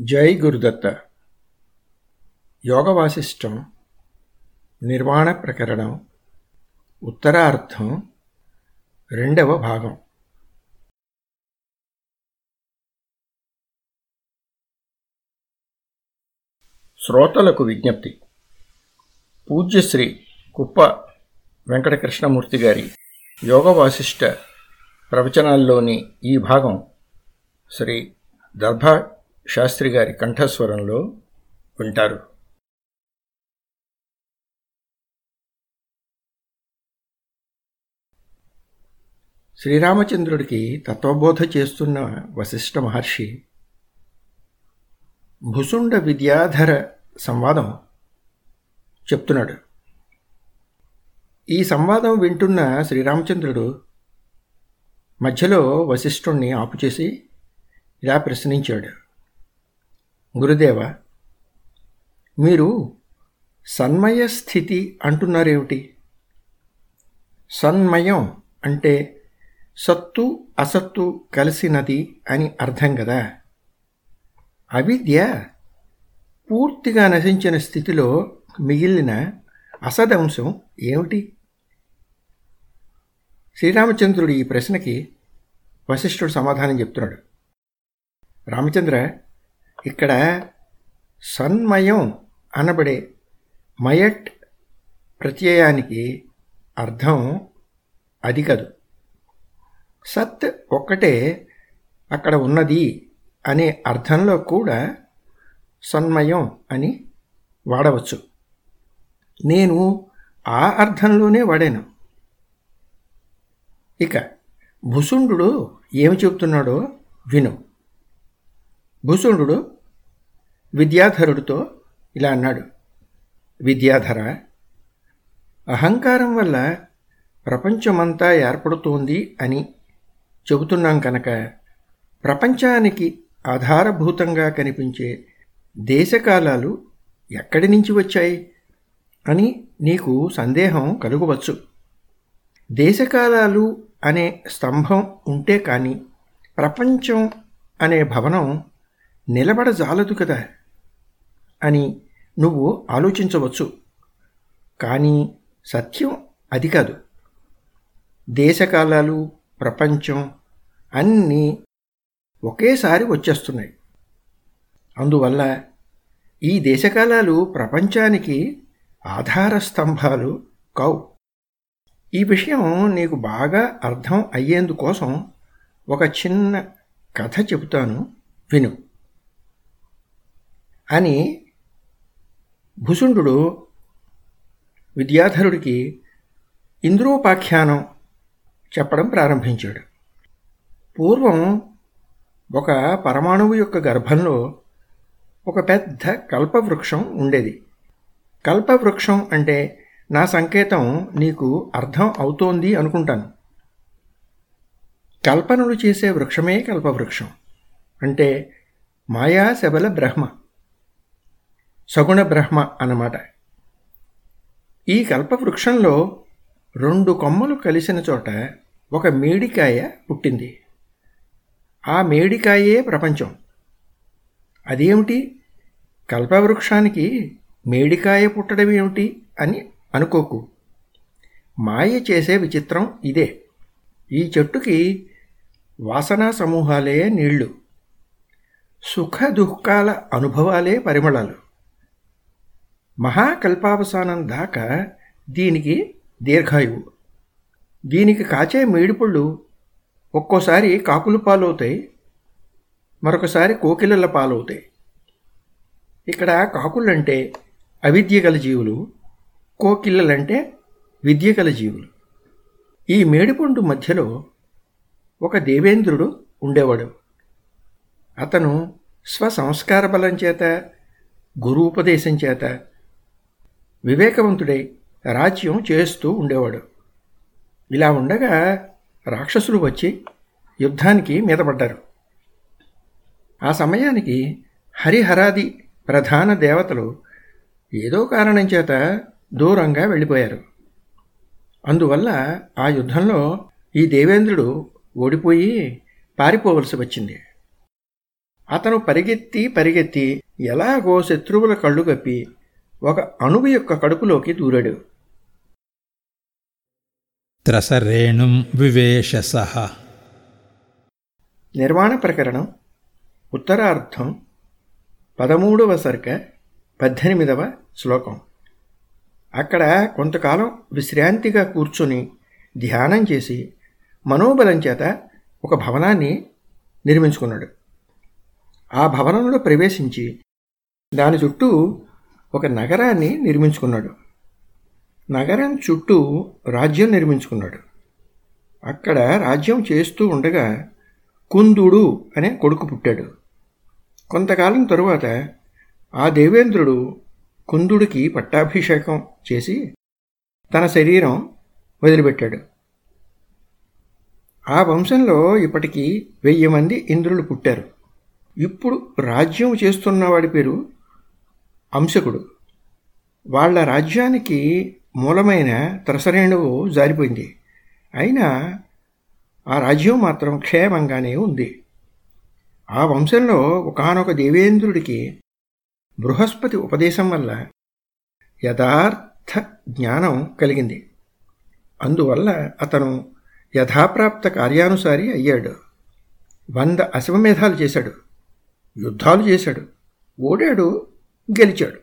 జై గురుదత్త. యోగ వాసిష్టం నిర్వాణ ప్రకరణం ఉత్తరార్థం రెండవ భాగం. శ్రోతలకు విజ్ఞప్తి. పూజ్యశ్రీ కుప్ప వెంకటకృష్ణమూర్తి గారి యోగ వాసిష్ట ప్రవచనాల్లోని ఈ భాగం శ్రీ దర్భా శాస్త్రి గారి కంఠస్వరంలో వింటారు శ్రీరామచంద్రుడికి తత్వబోధ చేస్తున్న వశిష్ఠ మహర్షి భుసుండ విద్యాధర సంవాదం చెప్తున్నాడు. ఈ సంవాదం వింటున్న శ్రీరామచంద్రుడు మధ్యలో వశిష్ఠుణ్ణి ఆపుచేసి ఇలా ప్రశ్నించాడు. గురుదేవ మీరు సన్మయ స్థితి అంటున్నారేమిటి? సన్మయం అంటే సత్తు అసత్తు కలిసినది అని అర్థం కదా. అవిద్య పూర్తిగా నశించిన స్థితిలో మిగిలిన అసదంశం ఏమిటి? శ్రీరామచంద్రుడు ఈ ప్రశ్నకి వశిష్ఠుడు సమాధానం చెప్తున్నాడు. రామచంద్ర ఇక్కడ సన్మయం అనబడే మయట్ ప్రత్యయానికి అర్థం అది కదు. సత్ ఒక్కటే అక్కడ ఉన్నది అనే అర్థంలో కూడా సన్మయం అని వాడవచ్చు. నేను ఆ అర్థంలోనే వాడాను. ఇక భుసుండు ఏమి చెబుతున్నాడో విను. భుసుండు విద్యాధరుడితో ఇలా అన్నాడు. విద్యాధర అహంకారం వల్ల ప్రపంచమంతా ఏర్పడుతోంది అని చెబుతున్నాం కనుక ప్రపంచానికి ఆధారభూతంగా కనిపించే దేశకాలాలు ఎక్కడి నుంచి వచ్చాయి అని నీకు సందేహం కలుగవచ్చు. దేశకాలాలు అనే స్తంభం ఉంటే కానీ ప్రపంచం అనే భవనం నిలబడ జాలదు కదా అని నువ్వు ఆలోచించవచ్చు. కానీ సత్యం అది కాదు. దేశకాలాలు ప్రపంచం అన్నీ ఒకేసారి వచ్చేస్తున్నాయి. అందువల్ల ఈ దేశకాలాలు ప్రపంచానికి ఆధార స్తంభాలు కావు. ఈ విషయం నీకు బాగా అర్థం అయ్యేందుకోసం ఒక చిన్న కథ చెబుతాను. విను. అని భుసుండు విద్యాధరుడికి ఇంద్రోపాఖ్యానం చెప్పడం ప్రారంభించాడు. పూర్వం ఒక పరమాణువు యొక్క గర్భంలో ఒక పెద్ద కల్పవృక్షం ఉండేది. కల్పవృక్షం అంటే నా సంకేతం నీకు అర్థం అవుతోంది అనుకుంటాను. కల్పనలు చేసే వృక్షమే కల్పవృక్షం. అంటే మాయా శబల బ్రహ్మ. సగుణ బ్రహ్మ అన్నమాట. ఈ కల్పవృక్షంలో రెండు కొమ్మలు కలిసిన చోట ఒక మేడికాయ పుట్టింది. ఆ మేడికాయే ప్రపంచం. అదేమిటి? కల్పవృక్షానికి మేడికాయ పుట్టడం ఏమిటి అని అనుకోకు. మాయ చేసే విచిత్రం ఇదే. ఈ చెట్టుకి వాసనా సమూహాలే నీళ్ళు. సుఖ దుఃఖాల అనుభవాలే పరిమళాలు. మహాకల్పావసానం దాకా దీనికి దీర్ఘాయువు. దీనికి కాచే మేడిపళ్ళు ఒక్కోసారి కాకులు పాలవుతాయి మరొకసారి కోకిలల పాలవుతాయి. ఇక్కడ కాకులంటే అవిద్య గల జీవులు కోకిళ్ళలంటే విద్య గల జీవులు. ఈ మేడిపండు మధ్యలో ఒక దేవేంద్రుడు ఉండేవాడు. అతను స్వసంస్కార బలం చేత గురు ఉపదేశం చేత వివేకవంతుడై రాజ్యం చేస్తూ ఉండేవాడు. ఇలా ఉండగా రాక్షసులు వచ్చి యుద్ధానికి మీదపడ్డారు. ఆ సమయానికి హరిహరాది ప్రధాన దేవతలు ఏదో కారణం చేత దూరంగా వెళ్ళిపోయారు. అందువల్ల ఆ యుద్ధంలో ఈ దేవేంద్రుడు ఓడిపోయి పారిపోవలసి వచ్చింది. అతను పరిగెత్తి పరిగెత్తి ఎలాగో శత్రువుల కళ్ళు కప్పి ఒక అణువు యొక్క కడుపులోకి దూరాడు. త్రసరేణుం వివేశస. నిర్వాణ ప్రకరణం ఉత్తరార్థం పదమూడవ సర్గ పద్దెనిమిదవ శ్లోకం. అక్కడ కొంతకాలం విశ్రాంతిగా కూర్చొని ధ్యానం చేసి మనోబలం చేత ఒక భవనాన్ని నిర్మించుకున్నాడు. ఆ భవనంలో ప్రవేశించి దాని చుట్టూ ఒక నగరాన్ని నిర్మించుకున్నాడు. నగరం చుట్టూ రాజ్యం నిర్మించుకున్నాడు. అక్కడ రాజ్యం చేస్తూ ఉండగా కుందుడు అనే కొడుకు పుట్టాడు. కొంతకాలం తరువాత ఆ దేవేంద్రుడు కుందుడికి పట్టాభిషేకం చేసి తన శరీరం వదిలిపెట్టాడు. ఆ వంశంలో ఇప్పటికీ వెయ్యి మంది ఇంద్రులు పుట్టారు. ఇప్పుడు రాజ్యం చేస్తున్నవాడి పేరు అంశకుడు. వాళ్ళ రాజ్యానికి మూలమైన త్రసరేణువు జారిపోయింది. అయినా ఆ రాజ్యం మాత్రం క్షేమంగానే ఉంది. ఆ వంశంలో ఒకనొక దేవేంద్రుడికి బృహస్పతి ఉపదేశం వల్ల యథార్థ జ్ఞానం కలిగింది. అందువల్ల అతను యథాప్రాప్త కార్యానుసారి అయ్యాడు. వంద అశ్వమేధాలు చేశాడు. యుద్ధాలు చేశాడు. ఓడాడు గెలిచాడు.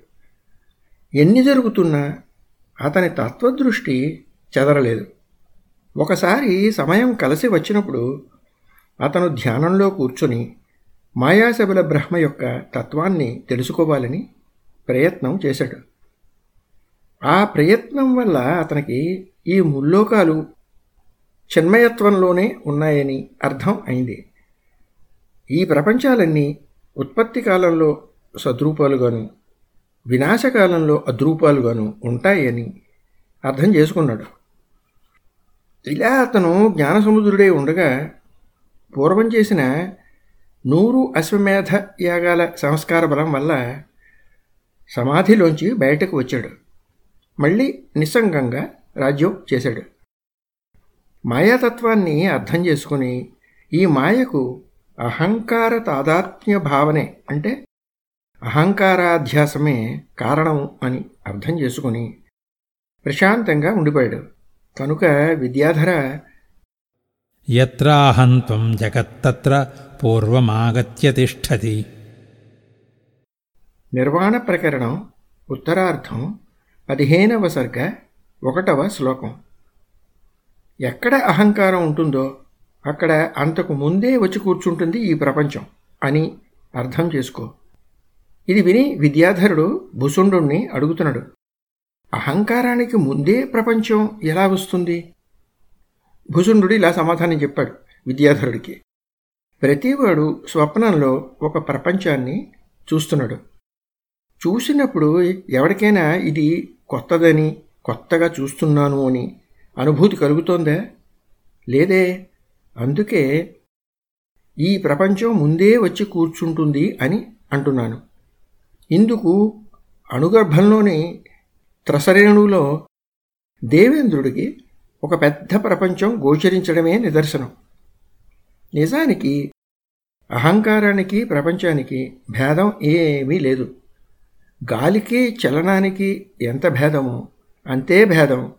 ఎన్ని జరుగుతున్నా అతని తత్వదృష్టి చెదరలేదు. ఒకసారి సమయం కలిసి వచ్చినప్పుడు అతను ధ్యానంలో కూర్చొని మాయాశబుల బ్రహ్మ యొక్క తత్వాన్ని తెలుసుకోవాలని ప్రయత్నం చేశాడు. ఆ ప్రయత్నం వల్ల అతనికి ఈ ముల్లోకాలు చిన్మయత్వంలోనే ఉన్నాయని అర్థం అయింది. ఈ ప్రపంచాలన్నీ ఉత్పత్తి కాలంలో సద్రూపాలుగాను వినాశకాలంలో అద్రూపాలుగాను ఉంటాయని అర్థం చేసుకున్నాడు. ఇలా అతను జ్ఞానసముద్రుడే ఉండగా పూర్వం చేసిన నూరు అశ్వమేధ యాగాల సంస్కార బలం వల్ల సమాధిలోంచి బయటకు వచ్చాడు. మళ్ళీ నిస్సంగంగా రాజ్యం చేశాడు. మాయాతత్వాన్ని అర్థం చేసుకుని ఈ మాయకు అహంకార తాదాత్మ్య భావనే అంటే అహంకారాధ్యాసమే కారణం అని అర్థం చేసుకుని ప్రశాంతంగా ఉండిపోయాడు. కనుక విద్యాధర ఎత్రాహంత్వం జగత్తత్ర పూర్వమాగత్య తిష్టతి. నిర్వాణ ప్రకరణం ఉత్తరార్థం పదిహేనవ సర్గ ఒకటవ శ్లోకం. ఎక్కడ అహంకారం ఉంటుందో అక్కడ అంతకు ముందే వచ్చి కూర్చుంటుంది ఈ ప్రపంచం అని అర్థం చేసుకో. ఇది విని విద్యాధరుడు భుసుండుణ్ణి అడుగుతున్నాడు. అహంకారానికి ముందే ప్రపంచం ఎలా వస్తుంది? భుసుండు ఇలా సమాధానం చెప్పాడు విద్యాధరుడికి. ప్రతివాడు స్వప్నంలో ఒక ప్రపంచాన్ని చూస్తున్నాడు. చూసినప్పుడు ఎవరికైనా ఇది కొత్తదని కొత్తగా చూస్తున్నాను అని అనుభూతి కలుగుతోందా? లేదే. అందుకే ఈ ప్రపంచం ముందే వచ్చి కూర్చుంటుంది అని అంటున్నాను. ఇందుకు అణుగర్భంలోని త్రసరేణువులో దేవేంద్రుడికి ఒక పెద్ద ప్రపంచం గోచరించడమే నిదర్శనం. నిజానికి అహంకారానికి ప్రపంచానికి భేదం ఏమీ లేదు. గాలికి చలనానికి ఎంత భేదమో అంతే భేదం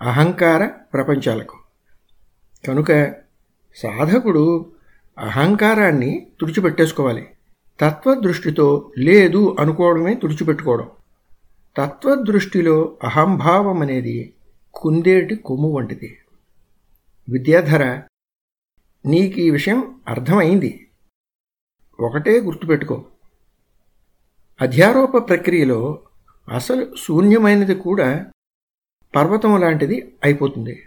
అహంకార ప్రపంచాలకు. కనుక సాధకుడు అహంకారాన్ని తుడిచిపెట్టేసుకోవాలి. తత్వదృష్టితో లేదు అనుకోవడమే తుడిచిపెట్టుకోవడం. తత్వదృష్టిలో అహంభావం అనేది కుందేటి కొమ్ము వంటిది. విద్యాధర నీకు ఈ విషయం అర్థమైంది. ఒకటే గుర్తుపెట్టుకో. అధ్యారోప ప్రక్రియలో అసలు శూన్యమైనది కూడా పర్వతం లాంటిది అయిపోతుంది.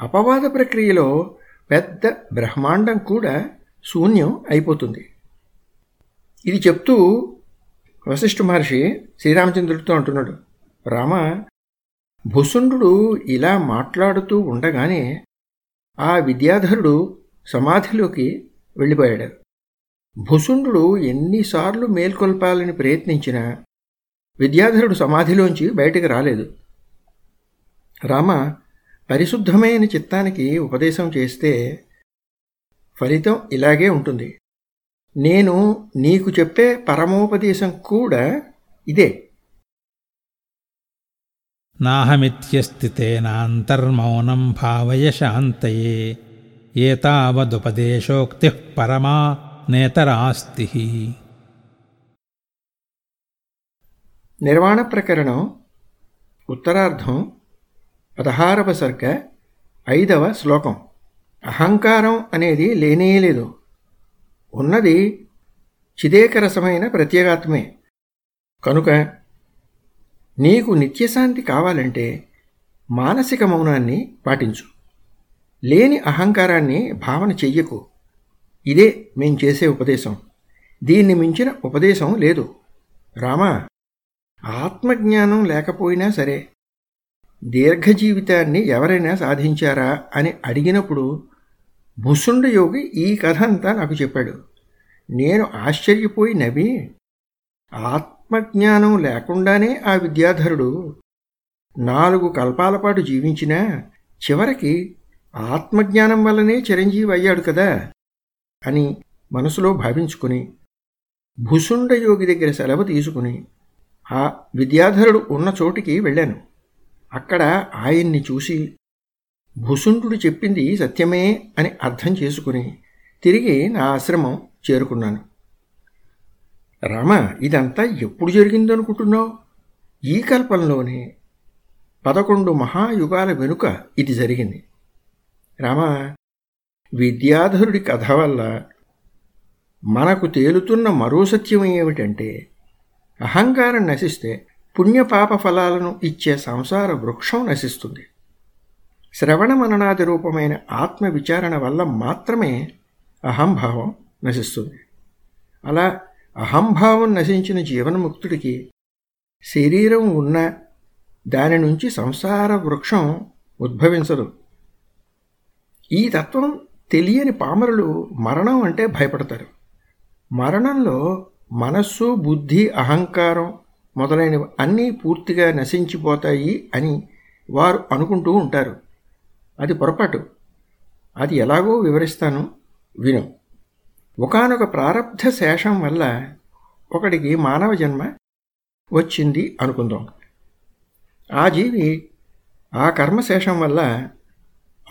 అపవాద ప్రక్రియలో పెద్ద బ్రహ్మాండం కూడా శూన్యం అయిపోతుంది. ఇది చెప్తూ వశిష్ఠ మహర్షి శ్రీరామచంద్రుడితో అంటున్నాడు. రామ భుసుండు ఇలా మాట్లాడుతూ ఉండగానే ఆ విద్యాధరుడు సమాధిలోకి వెళ్ళిపోయాడు. భుసుండు ఎన్నిసార్లు మేల్కొల్పాలని ప్రయత్నించినా విద్యాధరుడు సమాధిలోంచి బయటకు రాలేదు. రామ పరిశుద్ధమైన చిత్తానికి ఉపదేశం చేస్తే ఫలితం ఇలాగే ఉంటుంది. నేను నీకు చెప్పే పరమోపదేశం కూడా ఇదే. నాహమిత్యస్థితేనాంతర్మౌనం భావయ శాంతయే. ఏతావదుపదేశోక్తి పరమా నేతరాస్తి. నిర్వాణ ప్రకరణం ఉత్తరార్ధం పదహారవ సర్గ ఐదవ శ్లోకం. అహంకారం అనేది లేనేలేదు ఉన్నది చిదేకరసమైన ప్రత్యేగాత్మే. కనుక నీకు నిత్యశాంతి కావాలంటే మానసిక మౌనాన్ని పాటించు. లేని అహంకారాన్ని భావన చెయ్యకు. ఇదే మేం చేసే ఉపదేశం. దీన్ని మించిన ఉపదేశం లేదు. రామా ఆత్మజ్ఞానం లేకపోయినా సరే దీర్ఘజీవితాన్ని ఎవరైనా సాధించారా అని అడిగినప్పుడు భుసుండ యోగి ఈ కథ అంతా నాకు చెప్పాడు. నేను ఆశ్చర్యపోయి నవ్వి ఆత్మజ్ఞానం లేకుండానే ఆ విద్యాధరుడు నాలుగు కల్పాల పాటు జీవించినా చివరికి ఆత్మజ్ఞానం వల్లనే చిరంజీవి అయ్యాడు కదా అని మనసులో భావించుకుని భుసుండ యోగి దగ్గర సెలవు తీసుకుని ఆ విద్యాధరుడు ఉన్న చోటికి వెళ్ళాను. అక్కడ ఆయన్ని చూసి భుసుండు చెప్పింది సత్యమే అని అర్థం చేసుకుని తిరిగి నా ఆశ్రమం చేరుకున్నాను. రామ ఇదంతా ఎప్పుడు జరిగిందనుకుంటున్నావు? ఈ కల్పంలోనే పదకొండు మహాయుగాల వెనుక ఇది జరిగింది. రామ విద్యాధరుడి కథ వల్ల మనకు తేలుతున్న మరో సత్యం ఏమిటంటే అహంకారం నశిస్తే పుణ్యపాప ఫలాలను ఇచ్చే సంసార వృక్షం నశిస్తుంది. శ్రవణ మననాది రూపమైన ఆత్మ విచారణ వల్ల మాత్రమే అహంభావం నశిస్తుంది. అలా అహంభావం నశించిన జీవనముక్తుడికి శరీరం ఉన్న దాని నుంచి సంసార వృక్షం ఉద్భవించదు. ఈ తత్వం తెలియని పామరులు మరణం అంటే భయపడతారు. మరణంలో మనస్సు బుద్ధి అహంకారం మొదలైనవి అన్నీ పూర్తిగా నశించిపోతాయి అని వారు అనుకుంటూ ఉంటారు. అది పొరపాటు. అది ఎలాగో వివరిస్తాను విను. ఒకనొక ప్రారంధ శేషం వల్ల ఒకడికి మానవ జన్మ వచ్చింది అనుకుందాం. ఆ జీవి ఆ కర్మశేషం వల్ల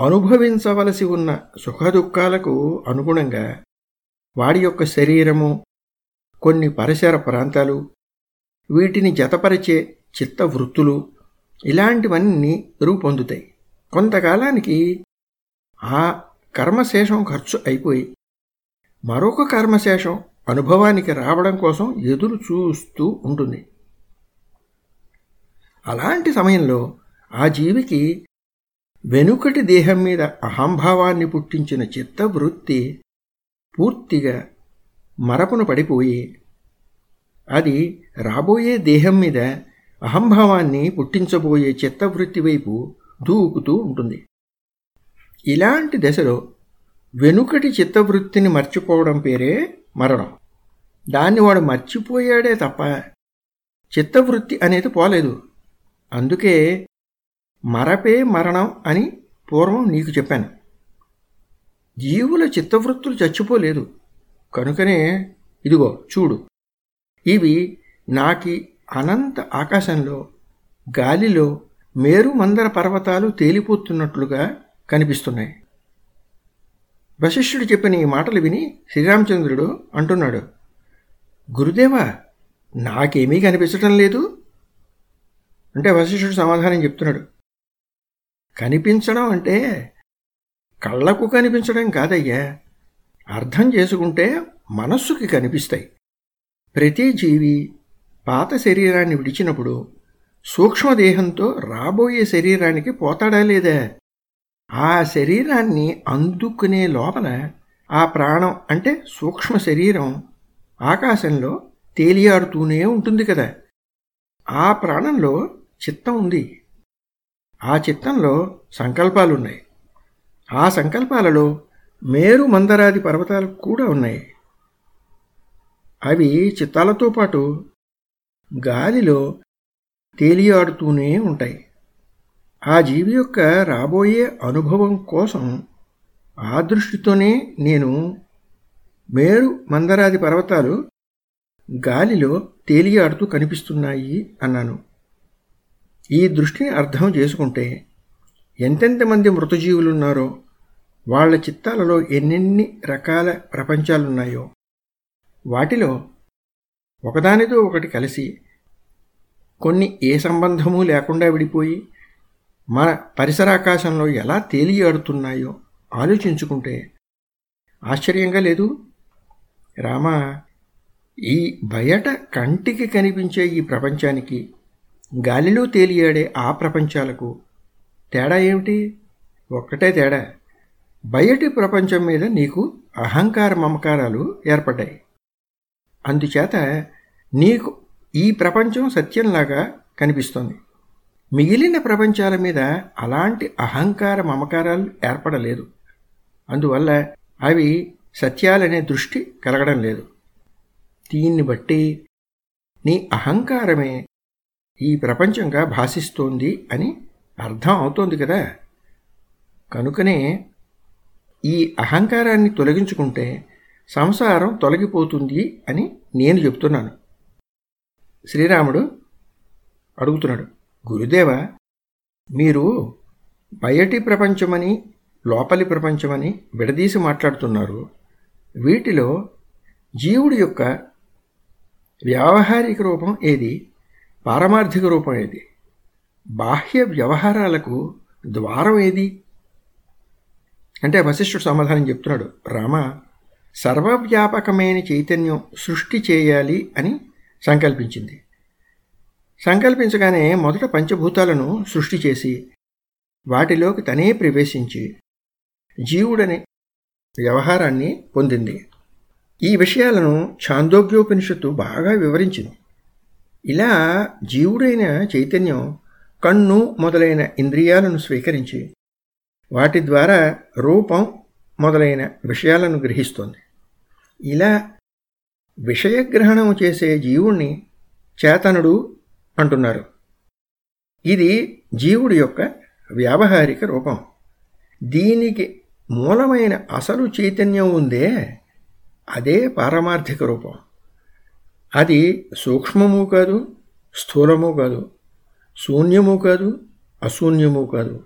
అనుభవించవలసి ఉన్న సుఖదుఖాలకు అనుగుణంగా వాడి యొక్క శరీరము కొన్ని పరిసర ప్రాంతాలు వీటిని జతపరిచే చిత్తవృత్తులు ఇలాంటివన్నీ రూపొందుతాయి. కొంతకాలానికి ఆ కర్మశేషం ఖర్చు అయిపోయి మరొక కర్మశేషం అనుభవానికి రావడం కోసం ఎదురు చూస్తూ ఉంటుంది. అలాంటి సమయంలో ఆ జీవికి వెనుకటి దేహం మీద అహంభావాన్ని పుట్టించిన చిత్తవృత్తి పూర్తిగా మరపును పడిపోయి అది రాబోయే దేహం మీద అహంభావాన్ని పుట్టించబోయే చిత్తవృత్తి వైపు దూకుతూ ఉంటుంది. ఇలాంటి దశలో వెనుకటి చిత్తవృత్తిని మర్చిపోవడం పేరే మరణం. దాన్ని వాడు మర్చిపోయాడే తప్ప చిత్తవృత్తి అనేది పోలేదు. అందుకే మరపే మరణం అని పూర్వం నీకు చెప్పాను. జీవుల చిత్తవృత్తులు చచ్చిపోలేదు. కనుకనే ఇదిగో చూడు. ఇవి నాకి అనంత ఆకాశంలో గాలిలో మేరుమందర పర్వతాలు తేలిపోతున్నట్లుగా కనిపిస్తున్నాయి. వశిష్ఠుడు చెప్పిన ఈ మాటలు విని శ్రీరామచంద్రుడు అంటున్నాడు గురుదేవా నాకేమీ కనిపించటం లేదు? అంటే వశిష్ఠుడు సమాధానం చెప్తున్నాడు కనిపించడం అంటే కళ్ళకు కనిపించడం కాదయ్యా. అర్థం చేసుకుంటే మనస్సుకి కనిపిస్తాయి. ప్రతి జీవి పాత శరీరాన్ని విడిచినప్పుడు సూక్ష్మదేహంతో రాబోయే శరీరానికి పోతాడా లేదా? ఆ శరీరాన్ని అందుకునే లోపల ఆ ప్రాణం అంటే సూక్ష్మ శరీరం ఆకాశంలో తేలియాడుతూనే ఉంటుంది కదా. ఆ ప్రాణంలో చిత్తం ఉంది. ఆ చిత్తంలో సంకల్పాలున్నాయి. ఆ సంకల్పాలలో మేరు మందరాది పర్వతాలు కూడా ఉన్నాయి. అవి చిత్తాలతో పాటు గాలిలో తేలియాడుతూనే ఉంటాయి. ఆ జీవి యొక్క రాబోయే అనుభవం కోసం ఆ దృష్టితోనే నేను మేరు మందరాది పర్వతాలు గాలిలో తేలియాడుతూ కనిపిస్తున్నాయి అన్నాను. ఈ దృష్టిని అర్థం చేసుకుంటే ఎంతెంతమంది మృతజీవులున్నారో వాళ్ళ చిత్తాలలో ఎన్నెన్ని రకాల ప్రపంచాలున్నాయో. వాటిలో ఒకదానితో ఒకటి కలిసి కొన్ని ఏ సంబంధము లేకుండా విడిపోయి మన పరిసరాకాశంలో ఎలా తేలియాడుతున్నాయో ఆలోచించుకుంటే ఆశ్చర్యంగా లేదు? రామా ఈ బయట కంటికి కనిపించే ఈ ప్రపంచానికి గాలిలో తేలియాడే ఆ ప్రపంచాలకు తేడా ఏమిటి? ఒక్కటే తేడా. బయటి ప్రపంచం మీద నీకు అహంకార మమకారాలు ఏర్పడ్డాయి. అందుచేత నీకు ఈ ప్రపంచం సత్యంలాగా కనిపిస్తుంది. మిగిలిన ప్రపంచాల మీద అలాంటి అహంకార మమకారాలు ఏర్పడలేదు. అందువల్ల అవి సత్యాలనే దృష్టి కలగడం లేదు. దీన్ని బట్టి నీ అహంకారమే ఈ ప్రపంచంగా భాషిస్తోంది అని అర్థం అవుతోంది కదా? కనుకనే ఈ అహంకారాన్ని తొలగించుకుంటే సంసారం తొలగిపోతుంది అని నేను చెప్తున్నాను. శ్రీరాముడు అడుగుతున్నాడు గురుదేవ మీరు బయటి ప్రపంచమని లోపలి ప్రపంచమని విడదీసి మాట్లాడుతున్నారు. వీటిలో జీవుడి యొక్క వ్యావహారిక రూపం ఏది? పారమార్థిక రూపం ఏది? బాహ్య వ్యవహారాలకు ద్వారం ఏది? అంటే వశిష్ఠుడు సమాధానం చెప్తున్నాడు రామ సర్వవ్యాపకమైన చైతన్యం సృష్టి చేయాలి అని సంకల్పించింది. సంకల్పించగానే మొదట పంచభూతాలను సృష్టి చేసి వాటిలోకి తనే ప్రవేశించి జీవుడనే వ్యవహారాన్ని పొందింది. ఈ విషయాలను ఛాందోగ్యోపనిషత్తు బాగా వివరించింది. ఇలా జీవుడైన చైతన్యం కన్ను మొదలైన ఇంద్రియాలను స్వీకరించి వాటి ద్వారా రూపం మొదలైన విషయాలను గ్రహిస్తోంది. ఇలా విషయగ్రహణం చేసే జీవుణ్ణి చేతనుడు అంటున్నారు. ఇది జీవుడి యొక్క వ్యావహారిక రూపం. దీనికి మూలమైన అసలు చైతన్యం ఉందే అదే పారమార్థిక రూపం. అది సూక్ష్మము కాదు స్థూలము కాదు శూన్యము కాదు అశూన్యము కాదు.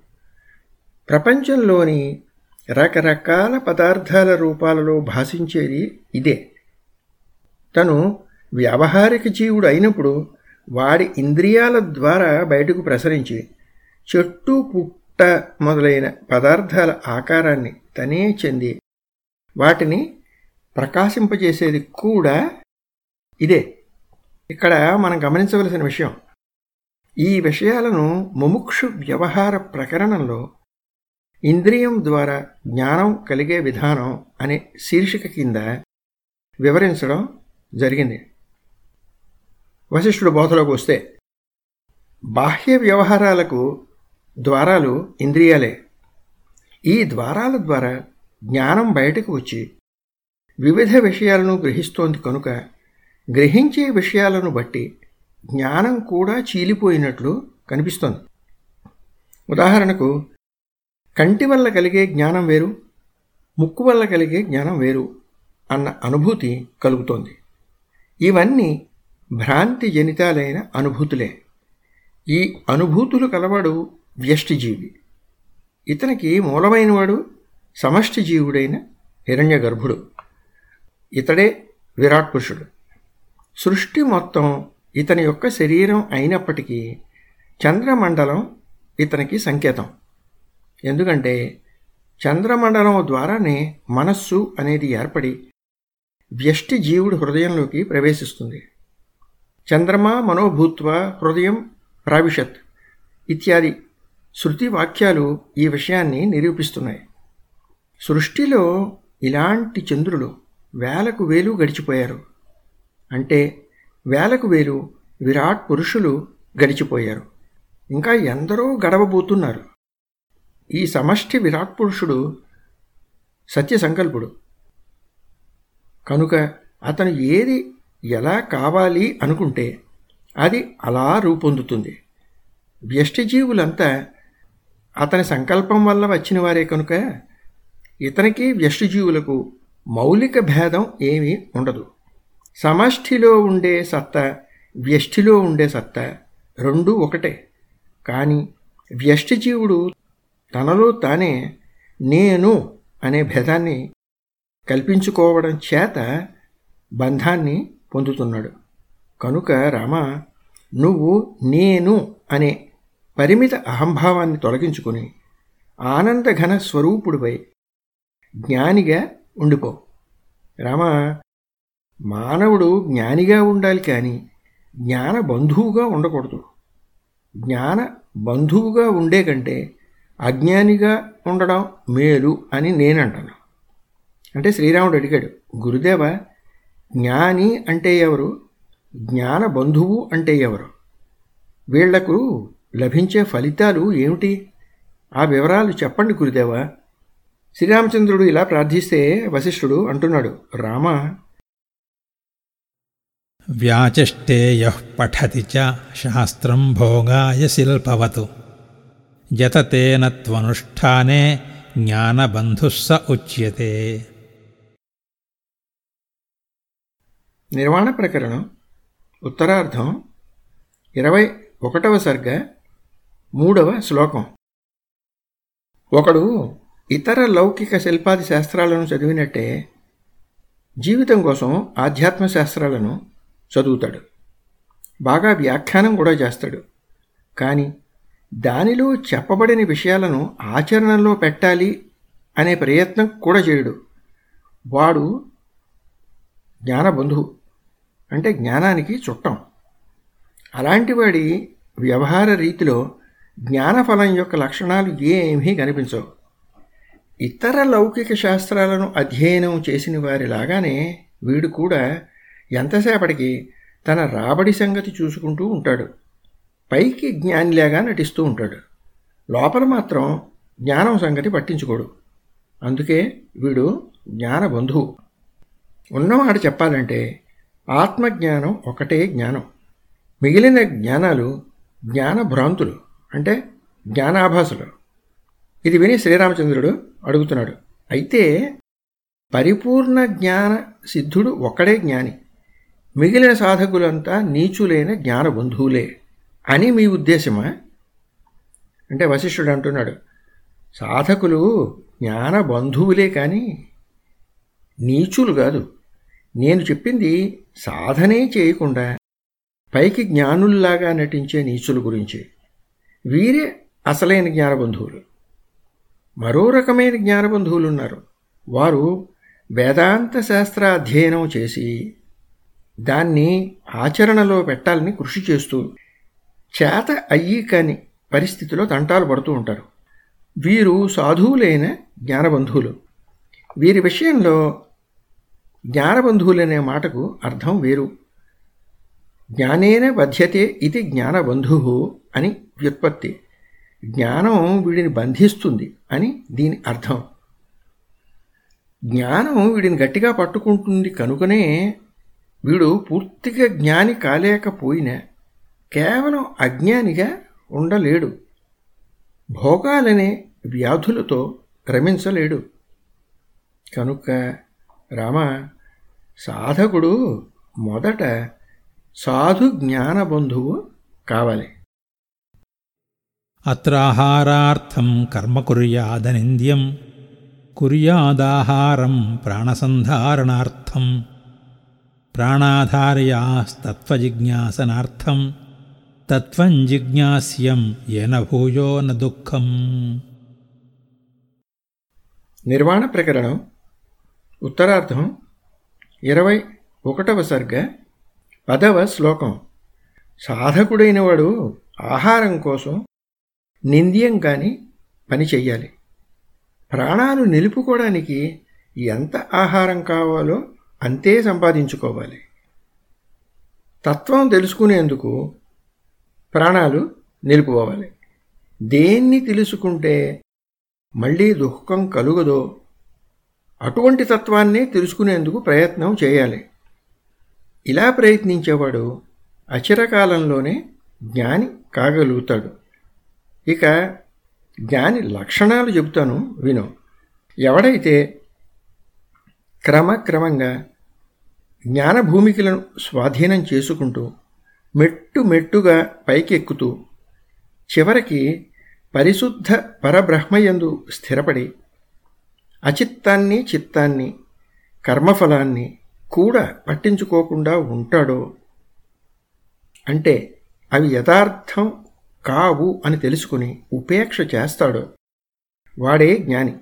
ప్రపంచంలోని రకరకాల పదార్థాల రూపాలలో భాషించేది ఇదే. తను వ్యావహారిక జీవుడు అయినప్పుడు వాడి ఇంద్రియాల ద్వారా బయటకు ప్రసరించి చెట్టు పుట్ట మొదలైన పదార్థాల ఆకారాన్ని తనే చెంది వాటిని ప్రకాశింపజేసేది కూడా ఇదే. ఇక్కడ మనం గమనించవలసిన విషయం ఈ విషయాలను ముముక్షు వ్యవహార ప్రకరణంలో ఇంద్రియం ద్వారా జ్ఞానం కలిగే విధానం అనే శీర్షిక కింద వివరించడం జరిగింది. వశిష్ఠుడు బోధలోకి వస్తే బాహ్య వ్యవహారాలకు ద్వారాలు ఇంద్రియాలే. ఈ ద్వారాల ద్వారా జ్ఞానం బయటకు వచ్చి వివిధ విషయాలను గ్రహిస్తోంది కనుక గ్రహించే విషయాలను బట్టి జ్ఞానం కూడా చీలిపోయినట్లు కనిపిస్తోంది. ఉదాహరణకు కంటి వల్ల కలిగే జ్ఞానం వేరు ముక్కు వల్ల కలిగే జ్ఞానం వేరు అన్న అనుభూతి కలుగుతోంది. ఇవన్నీ భ్రాంతి జనితాలైన అనుభూతులే. ఈ అనుభూతులు కలవాడు వ్యష్టిజీవి. ఇతనికి మూలమైనవాడు సమష్టి జీవుడైన హిరణ్య గర్భుడు ఇతడే విరాట్ పురుషుడు సృష్టి మొత్తం ఇతని యొక్క శరీరం అయినప్పటికీ చంద్రమండలం ఇతనికి సంకేతం. ఎందుకంటే చంద్రమండలం ద్వారానే మనస్సు అనేది ఏర్పడి వ్యష్టి జీవుడి హృదయంలోకి ప్రవేశిస్తుంది. చంద్రమా మనోభూత్వ హృదయం ప్రావిషత్ ఇత్యాది శృతి వాక్యాలు ఈ విషయాన్ని నిరూపిస్తున్నాయి. సృష్టిలో ఇలాంటి చంద్రులు వేలకు వేలు గడిచిపోయారు. అంటే వేలకు వేలు విరాట్ పురుషులు గడిచిపోయారు. ఇంకా ఎందరో గడవబోతున్నారు. ఈ సమష్టి విరాట్ పురుషుడు సత్యసంకల్పుడు. కనుక అతను ఏది ఎలా కావాలి అనుకుంటే అది అలా రూపొందుతుంది. వ్యష్టిజీవులంతా అతని సంకల్పం వల్ల వచ్చిన వారే కనుక ఇతనికి వ్యష్టిజీవులకు మౌలిక భేదం ఏమీ ఉండదు. సమష్టిలో ఉండే సత్తా వ్యష్టిలో ఉండే సత్తా రెండూ ఒకటే. కానీ వ్యష్టిజీవుడు తనలో తానే నేను అనే భేదాన్ని కల్పించుకోవడం చేత బంధాన్ని పొందుతున్నాడు. కనుక రామ నువ్వు నేను అనే పరిమిత అహంభావాన్ని తొలగించుకుని ఆనందఘన స్వరూపుడిపై జ్ఞానిగా ఉండిపో. రామ మానవుడు జ్ఞానిగా ఉండాలి కానీ జ్ఞాన బంధువుగా ఉండకూడదు. జ్ఞాన బంధువుగా ఉండే కంటే అజ్ఞానిగా ఉండడం మేలు అని నేనంటాను. అంటే శ్రీరాముడు అడిగాడు గురుదేవ జ్ఞాని అంటే ఎవరు? జ్ఞాన బంధువు అంటే ఎవరు? వీళ్ళకు లభించే ఫలితాలు ఏమిటి? ఆ వివరాలు చెప్పండి గురుదేవా. శ్రీరామచంద్రుడు ఇలా ప్రార్థిస్తే వశిష్ఠుడు అంటున్నాడు రామ వ్యాచష్టేయ పఠతి చ శాస్త్రం భోగాయ శిల్పవతు. జతతేన త్వనుష్ఠానే జ్ఞానబంధుస్స ఉచ్యతే. నిర్వాణ ప్రకరణం ఉత్తరార్ధం ఇరవై ఒకటవ సర్గ మూడవ శ్లోకం. ఒకడు ఇతర లౌకిక శిల్పాది శాస్త్రాలను చదివినట్టే జీవితం కోసం ఆధ్యాత్మ శాస్త్రాలను చదువుతాడు. బాగా వ్యాఖ్యానం కూడా చేస్తాడు. కానీ దానిలో చెప్పబడిన విషయాలను ఆచరణలో పెట్టాలి అనే ప్రయత్నం కూడా చేయడు. వాడు జ్ఞానబంధువు. అంటే జ్ఞానానికి చుట్టం. అలాంటి వాడి వ్యవహార రీతిలో జ్ఞానఫలం యొక్క లక్షణాలు ఏమీ కనిపించవు. ఇతర లౌకిక శాస్త్రాలను అధ్యయనం చేసిన వారిలాగానే వీడు కూడా ఎంతసేపటికి తన రాబడి సంగతి చూసుకుంటూ ఉంటాడు. పైకి జ్ఞానిలాగా నటిస్తూ ఉంటాడు. లోపల మాత్రం జ్ఞానం సంగతి పట్టించుకోడు. అందుకే వీడు జ్ఞానబంధువు ఉన్నమాట చెప్పాలంటే ఆత్మజ్ఞానం ఒకటే జ్ఞానం. మిగిలిన జ్ఞానాలు జ్ఞానభ్రాంతులు అంటే జ్ఞానాభాసులు. ఇది విని శ్రీరామచంద్రుడు అడుగుతున్నాడు అయితే పరిపూర్ణ జ్ఞాన సిద్ధుడు ఒక్కడే జ్ఞాని. మిగిలిన సాధకులంతా నీచులైన జ్ఞాన బంధువులే అని మీ ఉద్దేశమా? అంటే వశిష్ఠుడు అంటున్నాడు సాధకులు జ్ఞాన బంధువులే కానీ నీచులు కాదు. నేను చెప్పింది సాధనే చేయకుండా పైకి జ్ఞానుల్లాగా నటించే నీచుల గురించి. వీరే అసలైన జ్ఞానబంధువులు. మరో రకమైన జ్ఞానబంధువులు ఉన్నారు వారు వేదాంత శాస్త్ర అధ్యయనం చేసి దాన్ని ఆచరణలో పెట్టాలని కృషి చేస్తూ చేత అయ్యి కాని పరిస్థితిలో తంటాలు పడుతూ ఉంటారు. వీరు సాధువులైన జ్ఞానబంధువులు. వీరి విషయంలో జ్ఞానబంధువులనే మాటకు అర్థం వేరు. జ్ఞానేన బధ్యతే ఇది జ్ఞానబంధు అని వ్యుత్పత్తి. జ్ఞానం వీడిని బంధిస్తుంది అని దీని అర్థం. జ్ఞానం వీడిని గట్టిగా పట్టుకుంటుంది కనుకనే వీడు పూర్తిగా జ్ఞాని కాలేకపోయినా కేవలం అజ్ఞానిగా ఉండలేడు. భోగాలనే వ్యాధులతో రమించలేడు. కనుక రామ సాధకుడు మొదట సాధు జ్ఞానబంధువు కావాలి. అత్రాహారార్థం కర్మ కుర్యాదనింద్యం కుర్యాదాహారం ప్రాణసంధారణార్థం ప్రాణాధార్యాస్తత్వజిజ్ఞాసనార్థం తత్వం జిజ్ఞాస్యం ఏన భూయో న దుఃఖం. నిర్వాణ ప్రకరణం ఉత్తరార్థం ఇరవై ఒకటవ సర్గ పదవ శ్లోకం. సాధకుడైన వాడు ఆహారం కోసం నింద్యం కాని పని చెయ్యాలి. ప్రాణాలు నిలుపుకోవడానికి ఎంత ఆహారం కావాలో అంతే సంపాదించుకోవాలి. తత్వం తెలుసుకునేందుకు ప్రాణాలు నిలుపుకోవాలి. దేన్ని తెలుసుకుంటే మళ్ళీ దుఃఖం కలుగదో అటువంటి తత్వాన్నే తెలుసుకునేందుకు ప్రయత్నం చేయాలి. ఇలా ప్రయత్నించేవాడు అచిరకాలంలోనే జ్ఞాని కాగలుగుతాడు. ఇక జ్ఞాని లక్షణాలు చెబుతాను విను. ఎవడైతే క్రమక్రమంగా జ్ఞానభూమికలను స్వాధీనం చేసుకుంటూ మెట్టు మెట్టుగా పైకెక్కుతూ చివరికి పరిశుద్ధ పరబ్రహ్మయందు స్థిరపడి అచిత్తాన్ని చిత్తాన్ని కర్మఫలాన్ని కూడా పట్టించుకోకుండా ఉంటాడో? అంటే అవి యథార్థం కావు అని తెలుసుకుని ఉపేక్ష చేస్తాడో? వాడే జ్ఞాని.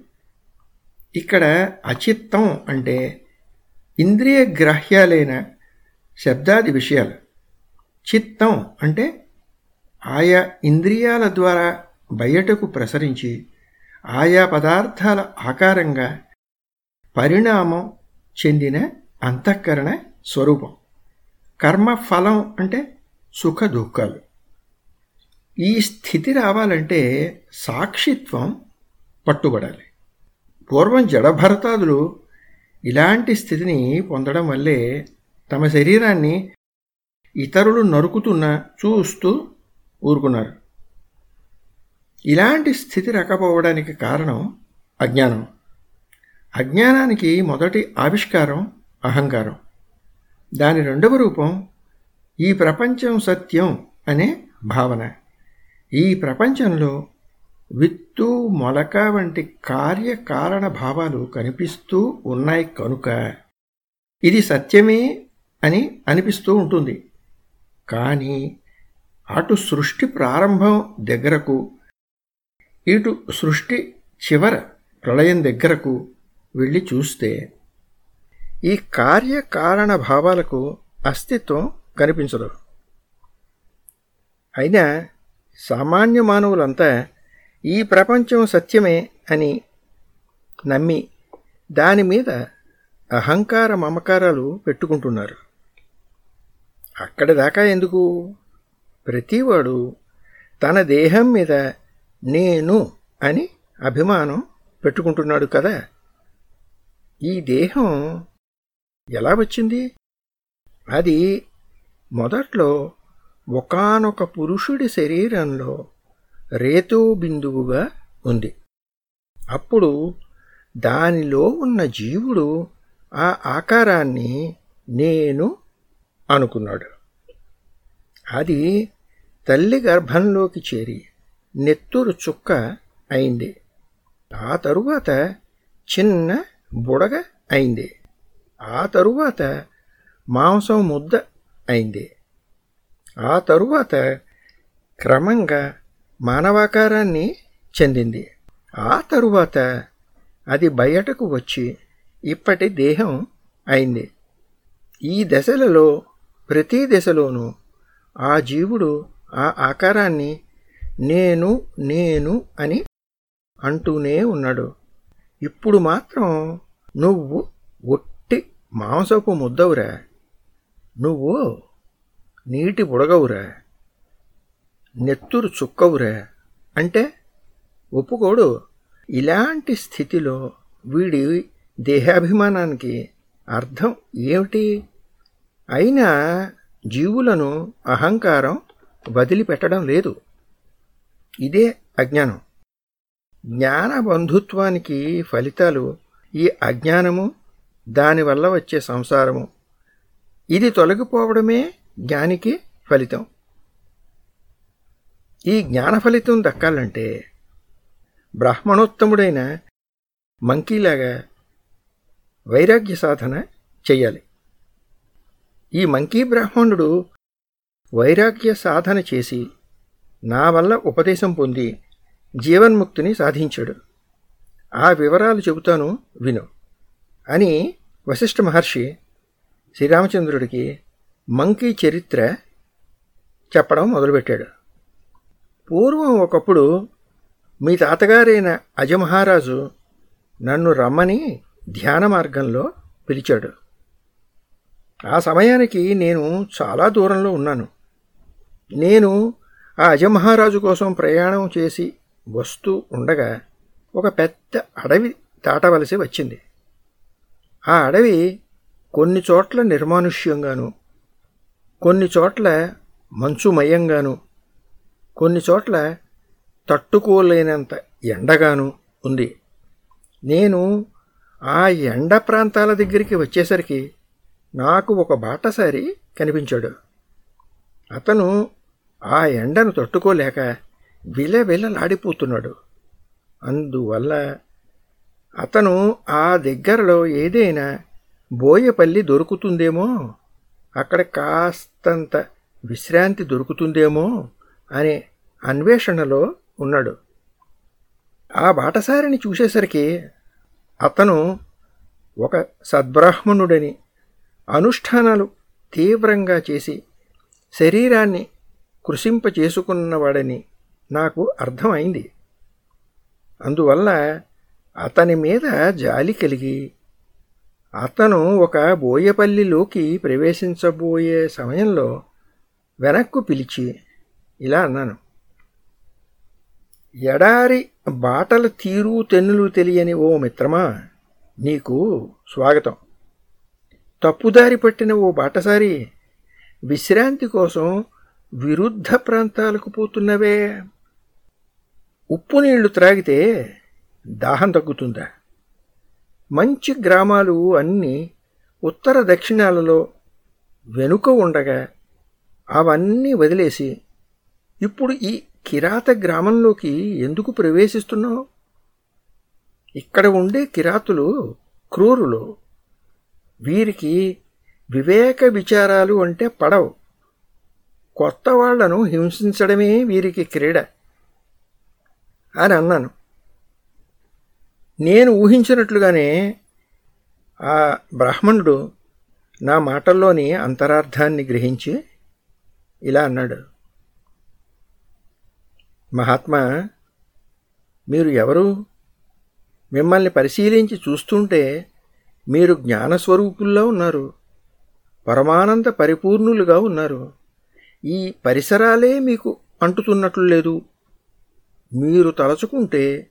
ఇక్కడ అచిత్తం అంటే ఇంద్రియ గ్రాహ్యాలైన శబ్దాది విషయాలు. చిత్తం అంటే ఆయా ఇంద్రియాల ద్వారా బయటకు ప్రసరించి ఆయా పదార్థాల ఆకారంగా పరిణామం చెందిన అంతఃకరణ స్వరూపం. కర్మఫలం అంటే సుఖ దుఃఖాలు. ఈ స్థితి రావాలంటే సాక్షిత్వం పట్టుబడాలి. పూర్వం జడభరతాదులు ఇలాంటి స్థితిని పొందడం వల్లే తమ శరీరాన్ని ఇతరులు నరుకుతున్న చూస్తూ ఊరుకున్నారు. ఇలాంటి స్థితి రాకపోవడానికి కారణం అజ్ఞానం. అజ్ఞానానికి మొదటి ఆవిష్కారం అహంకారం. దాని రెండవ రూపం ఈ ప్రపంచం సత్యం అనే భావన. ఈ ప్రపంచంలో విత్తు మొలక వంటి కార్యకారణ భావాలు కనిపిస్తూ ఉన్నాయి కనుక ఇది సత్యమే అని అనిపిస్తూ ఉంటుంది. కానీ అటు సృష్టి ప్రారంభం దగ్గరకు ఇటు సృష్టి చివర ప్రళయం దగ్గరకు వెళ్ళి చూస్తే ఈ కార్యకారణ భావాలకు అస్తిత్వం కనిపించదు. అయినా సామాన్య మానవులంతా ఈ ప్రపంచం సత్యమే అని నమ్మి దాని మీద అహంకార మమకారాలు పెట్టుకుంటున్నారు. అక్కడి దాకా ఎందుకు? ప్రతివాడు తన దేహం మీద నేను అని అభిమానం పెట్టుకుంటున్నాడు కదా. ఈ దేహం ఎలా వచ్చింది? అది మొదట్లో ఒకనొక పురుషుడి శరీరంలో రేతూ బిందువుగా ఉంది. అప్పుడు దానిలో ఉన్న జీవుడు ఆ ఆకారాన్ని నేను అనుకున్నాడు. అది తల్లి గర్భంలోకి చేరి నెత్తురు చుక్క అయింది. ఆ తరువాత చిన్న బుడగ అయింది. ఆ తరువాత మాంసం ముద్ద అయింది. ఆ తరువాత క్రమంగా మానవాకారాన్ని చెందింది. ఆ తరువాత అది బయటకు వచ్చి ఇప్పటి దేహం అయింది. ఈ దశలలో ప్రతి దశలోనూ ఆ జీవుడు ఆ ఆకారాన్ని నేను నేను అని అంటూనే ఉన్నాడు. ఇప్పుడు మాత్రం నువ్వు ఒట్టి మాంసపు ముద్దవురా. నువ్వు నీటి బుడగవురా. నెత్తురు చుక్కవురా. అంటే ఒప్పుకోడు. ఇలాంటి స్థితిలో వీడి దేహాభిమానానికి అర్థం ఏమిటి? అయినా జీవులను అహంకారం వదిలిపెట్టడం లేదు. ఇదే అజ్ఞానం. జ్ఞాన బంధుత్వానికి ఫలితాలు ఈ అజ్ఞానము దానివల్ల వచ్చే సంసారము. ఇది తొలగిపోవడమే జ్ఞానికి ఫలితం. ఈ జ్ఞాన ఫలితం దక్కాలంటే బ్రాహ్మణోత్తముడైన మంకీలాగా వైరాగ్య సాధన చెయ్యాలి. ఈ మంకీ బ్రాహ్మణుడు వైరాగ్య సాధన చేసి నా వల్ల ఉపదేశం పొంది జీవన్ముక్తిని సాధించాడు. ఆ వివరాలు చెబుతాను విను అని వశిష్ఠ మహర్షి శ్రీరామచంద్రుడికి మంకీ చరిత్ర చెప్పడం మొదలుపెట్టాడు. పూర్వం ఒకప్పుడు మీ తాతగారైన అజమహారాజు నన్ను రమ్మని ధ్యాన మార్గంలో పిలిచాడు. ఆ సమయానికి నేను చాలా దూరంలో ఉన్నాను. నేను ఆ అజమహారాజు కోసం ప్రయాణం చేసి వస్తూ ఉండగా ఒక పెద్ద అడవి దాటవలసి వచ్చింది. ఆ అడవి కొన్ని చోట్ల నిర్మానుష్యంగాను కొన్ని చోట్ల మంచుమయంగాను కొన్ని చోట్ల తట్టుకోలేనంత ఎండగాను ఉంది. నేను ఆ ఎండ ప్రాంతాల దగ్గరికి వచ్చేసరికి నాకు ఒక బాటసారి కనిపించాడు. అతను ఆ ఎండను తట్టుకోలేక విలవిలలాడిపోతున్నాడు అందువల్ల అతను ఆ దగ్గరలో ఏదైనా బోయపల్లి దొరుకుతుందేమో అక్కడ కాస్తంత విశ్రాంతి దొరుకుతుందేమో అనే అన్వేషణలో ఉన్నాడు. ఆ బాటసారిని చూసేసరికి అతను ఒక సద్బ్రాహ్మణుడని అనుష్ఠానాలు తీవ్రంగా చేసి శరీరాన్ని కృషింపచేసుకున్నవాడని నాకు అర్థమైంది. అందువల్ల అతని మీద జాలి కలిగి అతను ఒక బోయపల్లిలోకి ప్రవేశించబోయే సమయంలో వెనక్కు పిలిచి ఇలా అన్నాను. ఎడారి బాటల తీరు తెన్నులు తెలియని ఓ మిత్రమా నీకు స్వాగతం. తప్పుదారి పట్టిన ఓ బాటసారి విశ్రాంతి కోసం విరుద్ధ ప్రాంతాలకు పోతున్నవే. ఉప్పు నీళ్ళు త్రాగితే దాహం తగ్గుతుందా? మంచి గ్రామాలు అన్నీ ఉత్తర దక్షిణాలలో వెనుక ఉండగా అవన్నీ వదిలేసి ఇప్పుడు ఈ కిరాత గ్రామంలోకి ఎందుకు ప్రవేశిస్తున్నావు? ఇక్కడ ఉండే కిరాతులు క్రూరులు. వీరికి వివేక విచారాలు అంటే పడవు. కొత్త వాళ్ళను హింసించడమే వీరికి క్రీడ అని అన్నాను. నేను ఊహించినట్లుగానే ఆ బ్రాహ్మణుడు నా మాటల్లోని అంతరార్థాన్ని గ్రహించి ఇలా అన్నాడు. మహాత్మా మీరు ఎవరు? మిమ్మల్ని పరిశీలించి చూస్తుంటే మీరు జ్ఞానస్వరూపుల్లో ఉన్నారు. పరమానంద పరిపూర్ణులుగా ఉన్నారు. ఈ పరిసరాలే మీకు అంటుతున్నట్లు లేదు. మీరు తలచుకుంటే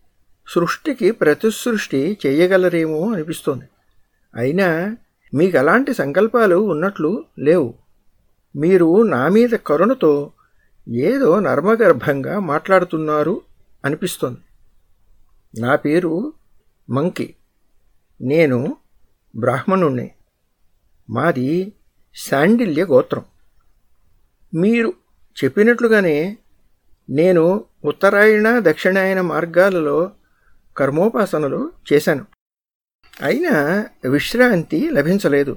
సృష్టికి ప్రతిసృష్టి చేయగలరేమో అనిపిస్తోంది. అయినా మీకు అలాంటి సంకల్పాలు ఉన్నట్లు లేవు. మీరు నా మీద కరుణతో ఏదో నర్మగర్భంగా మాట్లాడుతున్నారు అనిపిస్తోంది. నా పేరు మంకి. నేను బ్రాహ్మణుణ్ణి. మాది శాండిల్య గోత్రం. మీరు చెప్పినట్లుగానే నేను ఉత్తరాయణ దక్షిణాయన మార్గాలలో కర్మోపాసనలు చేశాను. అయినా విశ్రాంతి లభించలేదు.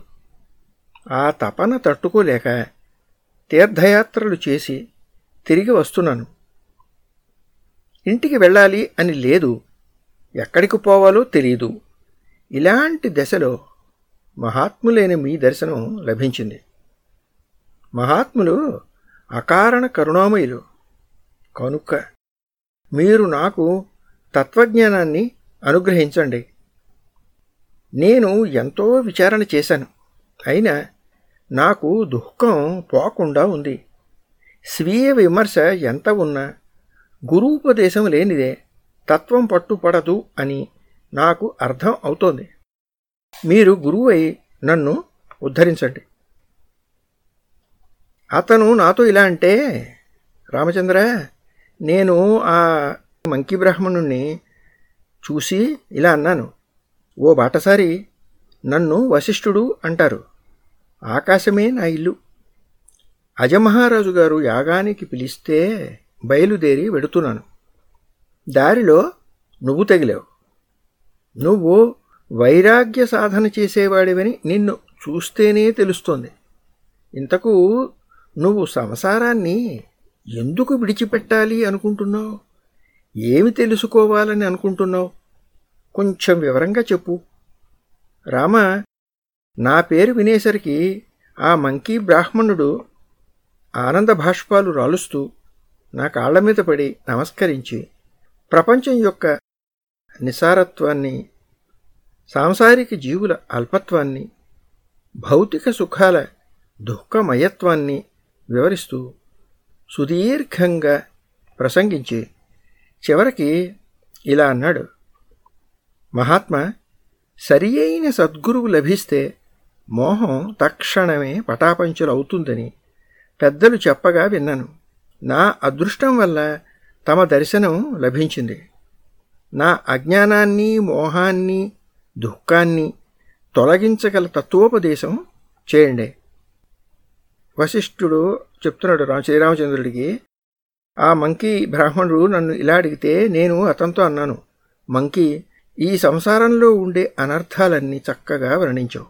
ఆ తపన తట్టుకోలేక తీర్థయాత్రలు చేసి తిరిగి వస్తున్నాను. ఇంటికి వెళ్ళాలి అని లేదు. ఎక్కడికి పోవాలో తెలియదు ఇలాంటి దశలో మహాత్ములైన మీ దర్శనం లభించింది. మహాత్ములు అకారణ కరుణామయులు. కనుక మీరు నాకు తత్వజ్ఞానాన్ని అనుగ్రహించండి. నేను ఎంతో విచారణ చేశాను. అయినా నాకు దుఃఖం పోకుండా ఉంది. స్వీయ విమర్శ ఎంత ఉన్నా గురూపదేశం లేనిదే తత్వం పట్టుపడదు అని నాకు అర్థం అవుతోంది. మీరు గురువై నన్ను ఉద్ధరించండి. అతను నాతో ఇలా అంటే రామచంద్ర నేను ఆ మంకీ బ్రాహ్మణుణ్ణి చూసి ఇలా అన్నాను. ఓ బాటసారి నన్ను వశిష్ఠుడు అంటారు. ఆకాశమే నా ఇల్లు. అజమహారాజు గారు యాగానికి పిలిస్తే బయలుదేరి వెడుతున్నాను. దారిలో నువ్వు తగిలావు. నువ్వు వైరాగ్య సాధన చేసేవాడివని నిన్ను చూస్తేనే తెలుస్తోంది. ఇంతకు నువ్వు సంసారాన్ని ఎందుకు విడిచిపెట్టాలి అనుకుంటున్నావు? ఏమి తెలుసుకోవాలని అనుకుంటున్నావు? కొంచెం వివరంగా చెప్పు. రామ నా పేరు వినేసరికి ఆ మంకీ బ్రాహ్మణుడు ఆనంద భాష్పాలు రాలుస్తూ నా కాళ్ళ మీద పడి నమస్కరించి ప్రపంచం యొక్క నిసారత్వాన్ని సాంసారిక జీవుల అల్పత్వాన్ని భౌతిక సుఖాల దుఃఖమయత్వాన్ని వివరిస్తూ సుదీర్ఘంగా ప్రసంగించి చివరికి ఇలా అన్నాడు. మహాత్మా సరి అయిన సద్గురువు లభిస్తే మోహం తక్షణమే పటాపంచులవుతుందని పెద్దలు చెప్పగా విన్నాను. నా అదృష్టం వల్ల తమ దర్శనం లభించింది. నా అజ్ఞానాన్ని మోహాన్ని దుఃఖాన్ని తొలగించగల తత్వోపదేశం చేయండి. వశిష్ఠుడు చెప్తున్నాడు రా శ్రీరామచంద్రుడికి ఆ మంకీ బ్రాహ్మణుడు నన్ను ఇలా అడిగితే నేను అతనితో అన్నాను మంకీ ఈ సంసారంలో ఉండే అనర్థాలన్నీ చక్కగా వర్ణించావు.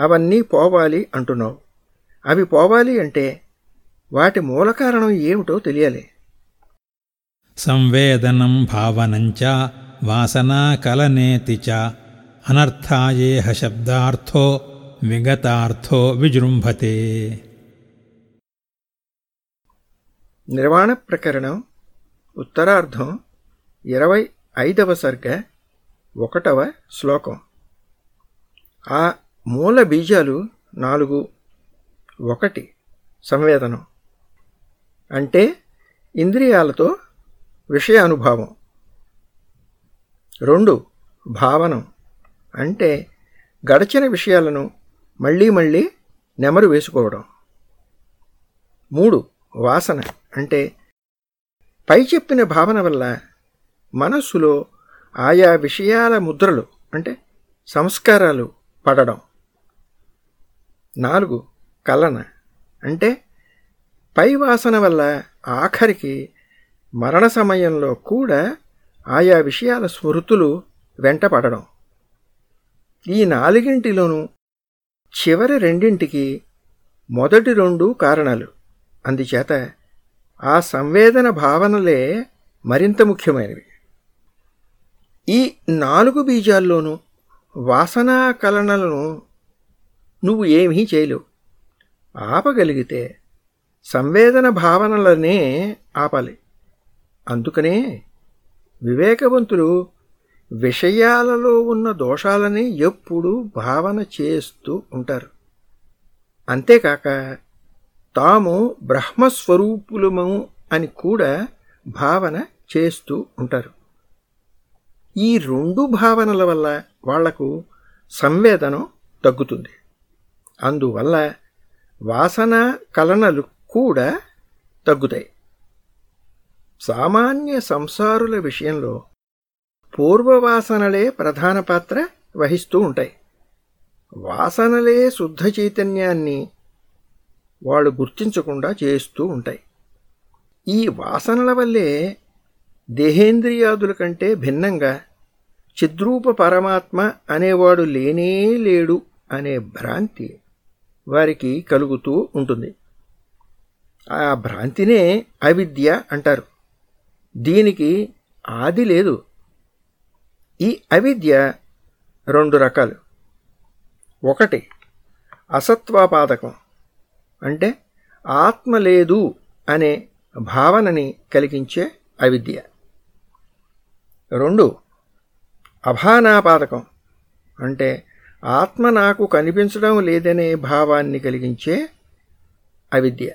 అవన్నీ పోవాలి అంటున్నావు. అవి పోవాలి అంటే వాటి మూల కారణం ఏమిటో తెలియాలి. సంవేదనం భావనంచ వాసనా కలనేతి చ అనర్థాయేహ శబ్దార్థో విగతార్థో విజృంభతే. నిర్వాణ ప్రకరణం ఉత్తరార్ధం ఇరవై ఐదవ సర్గ ఒకటవ శ్లోకం. ఆ మూల బీజాలు నాలుగు ఒకటి సంవేదనం. అంటే ఇంద్రియాలతో విషయానుభావం. రెండు భావనం. అంటే గడచిన విషయాలను మళ్ళీ మళ్ళీ నెమరు వేసుకోవడం. మూడు వాసన. అంటే పై చెప్పిన భావన వల్ల మనస్సులో ఆయా విషయాల ముద్రలు అంటే సంస్కారాలు పడడం. నాలుగు కలన అంటే పై వాసన వల్ల ఆఖరికి మరణ సమయంలో కూడా ఆయా విషయాల స్మృతులు వెంటపడడం. ఈ నాలుగింటిలోనూ చివరి రెండింటికి మొదటి రెండు కారణాలు. అందుచేత ఆ సంవేదన భావనలే మరింత ముఖ్యమైనవి. ఈ నాలుగు బీజాల్లోనూ వాసనా కలనలను నువ్వు ఏమీ చేయలేవు. ఆపగలిగితే సంవేదన భావనలనే ఆపాలి. అందుకనే వివేకవంతులు విషయాలలో ఉన్న దోషాలని ఎప్పుడూ భావన చేస్తూ ఉంటారు. అంతేకాక తాము బ్రహ్మస్వరూపులము అని కూడా భావన చేస్తూ ఉంటారు. ఈ రెండు భావనల వల్ల వాళ్ళకు సంవేదనం తగ్గుతుంది. అందువల్ల వాసన కలనలు కూడా తగ్గుతాయి. సామాన్య సంసారుల విషయంలో పూర్వవాసనలే ప్రధాన పాత్ర వహిస్తూ ఉంటాయి. వాసనలే శుద్ధ చైతన్యాన్ని వాళ్ళు గుర్తించకుండా చేస్తూ ఉంటాయి. ఈ వాసనల వల్లే దేహేంద్రియాదుల కంటే భిన్నంగా చిద్రూప పరమాత్మ అనేవాడు లేనే లేడు అనే భ్రాంతి వారికి కలుగుతూ ఉంటుంది. ఆ భ్రాంతినే అవిద్య అంటారు. దీనికి ఆది లేదు. ఈ అవిద్య రెండు రకాలు. ఒకటి అసత్వాపాదకం. అంటే ఆత్మ లేదు అనే భావనని కలిగించే అవిద్య. రెండు అభానాపాతకం అంటే ఆత్మ నాకు కనిపించడం లేదనే భావాన్ని కలిగించే అవిద్య.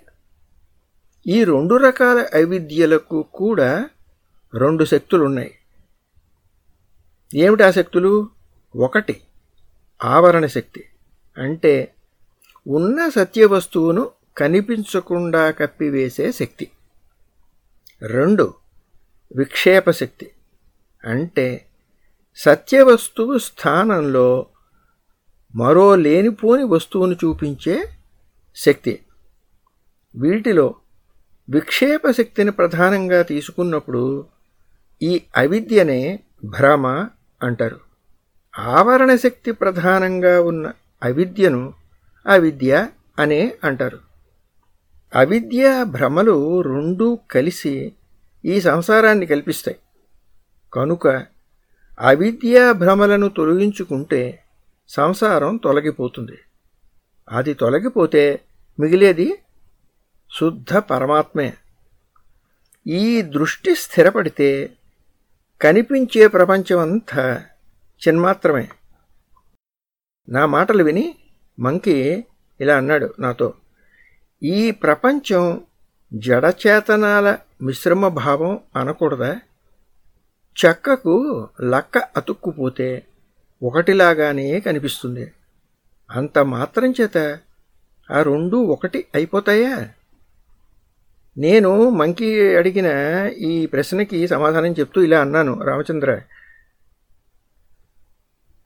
ఈ రెండు రకాల అవిద్యలకు కూడా రెండు శక్తులున్నాయి. ఏమిటి ఆ శక్తులు? ఒకటి ఆవరణ శక్తి అంటే ఉన్న సత్యవస్తువును కనిపించకుండా కప్పివేసే శక్తి. రెండు విక్షేప శక్తి. అంటే సత్యవస్తువు స్థానంలో మరో లేనిపోని వస్తువును చూపించే శక్తి. వీటిలో విక్షేప శక్తిని ప్రధానంగా తీసుకున్నప్పుడు ఈ అవిద్యనే భ్రమ అంటారు. ఆవరణ శక్తి ప్రధానంగా ఉన్న అవిద్యను అవిద్య అనే అంటారు. అవిద్య భ్రమలు రెండూ కలిసి ఈ సంసారాన్ని కల్పిస్తాయి. కనుక అవిద్య భ్రమలను తొలగించుకుంటే సంసారం తొలగిపోతుంది. అది తొలగిపోతే మిగిలేది శుద్ధ పరమాత్మే. ఈ దృష్టి స్థిరపడితే కనిపించే ప్రపంచమంతా చిన్మాత్రమే. నా మాటలు విని మంకి ఇలా అన్నాడు నాతో ఈ ప్రపంచం జడచేతనాల మిశ్రమ భావం అనకూడదా? చెక్కకు లక్క అతుక్కుపోతే ఒకటిలాగానే కనిపిస్తుంది. అంత మాత్రం చేత ఆ రెండు ఒకటి అయిపోతాయా? నేను మంకి అడిగిన ఈ ప్రశ్నకి సమాధానం చెప్తూ ఇలా అన్నాను రామచంద్ర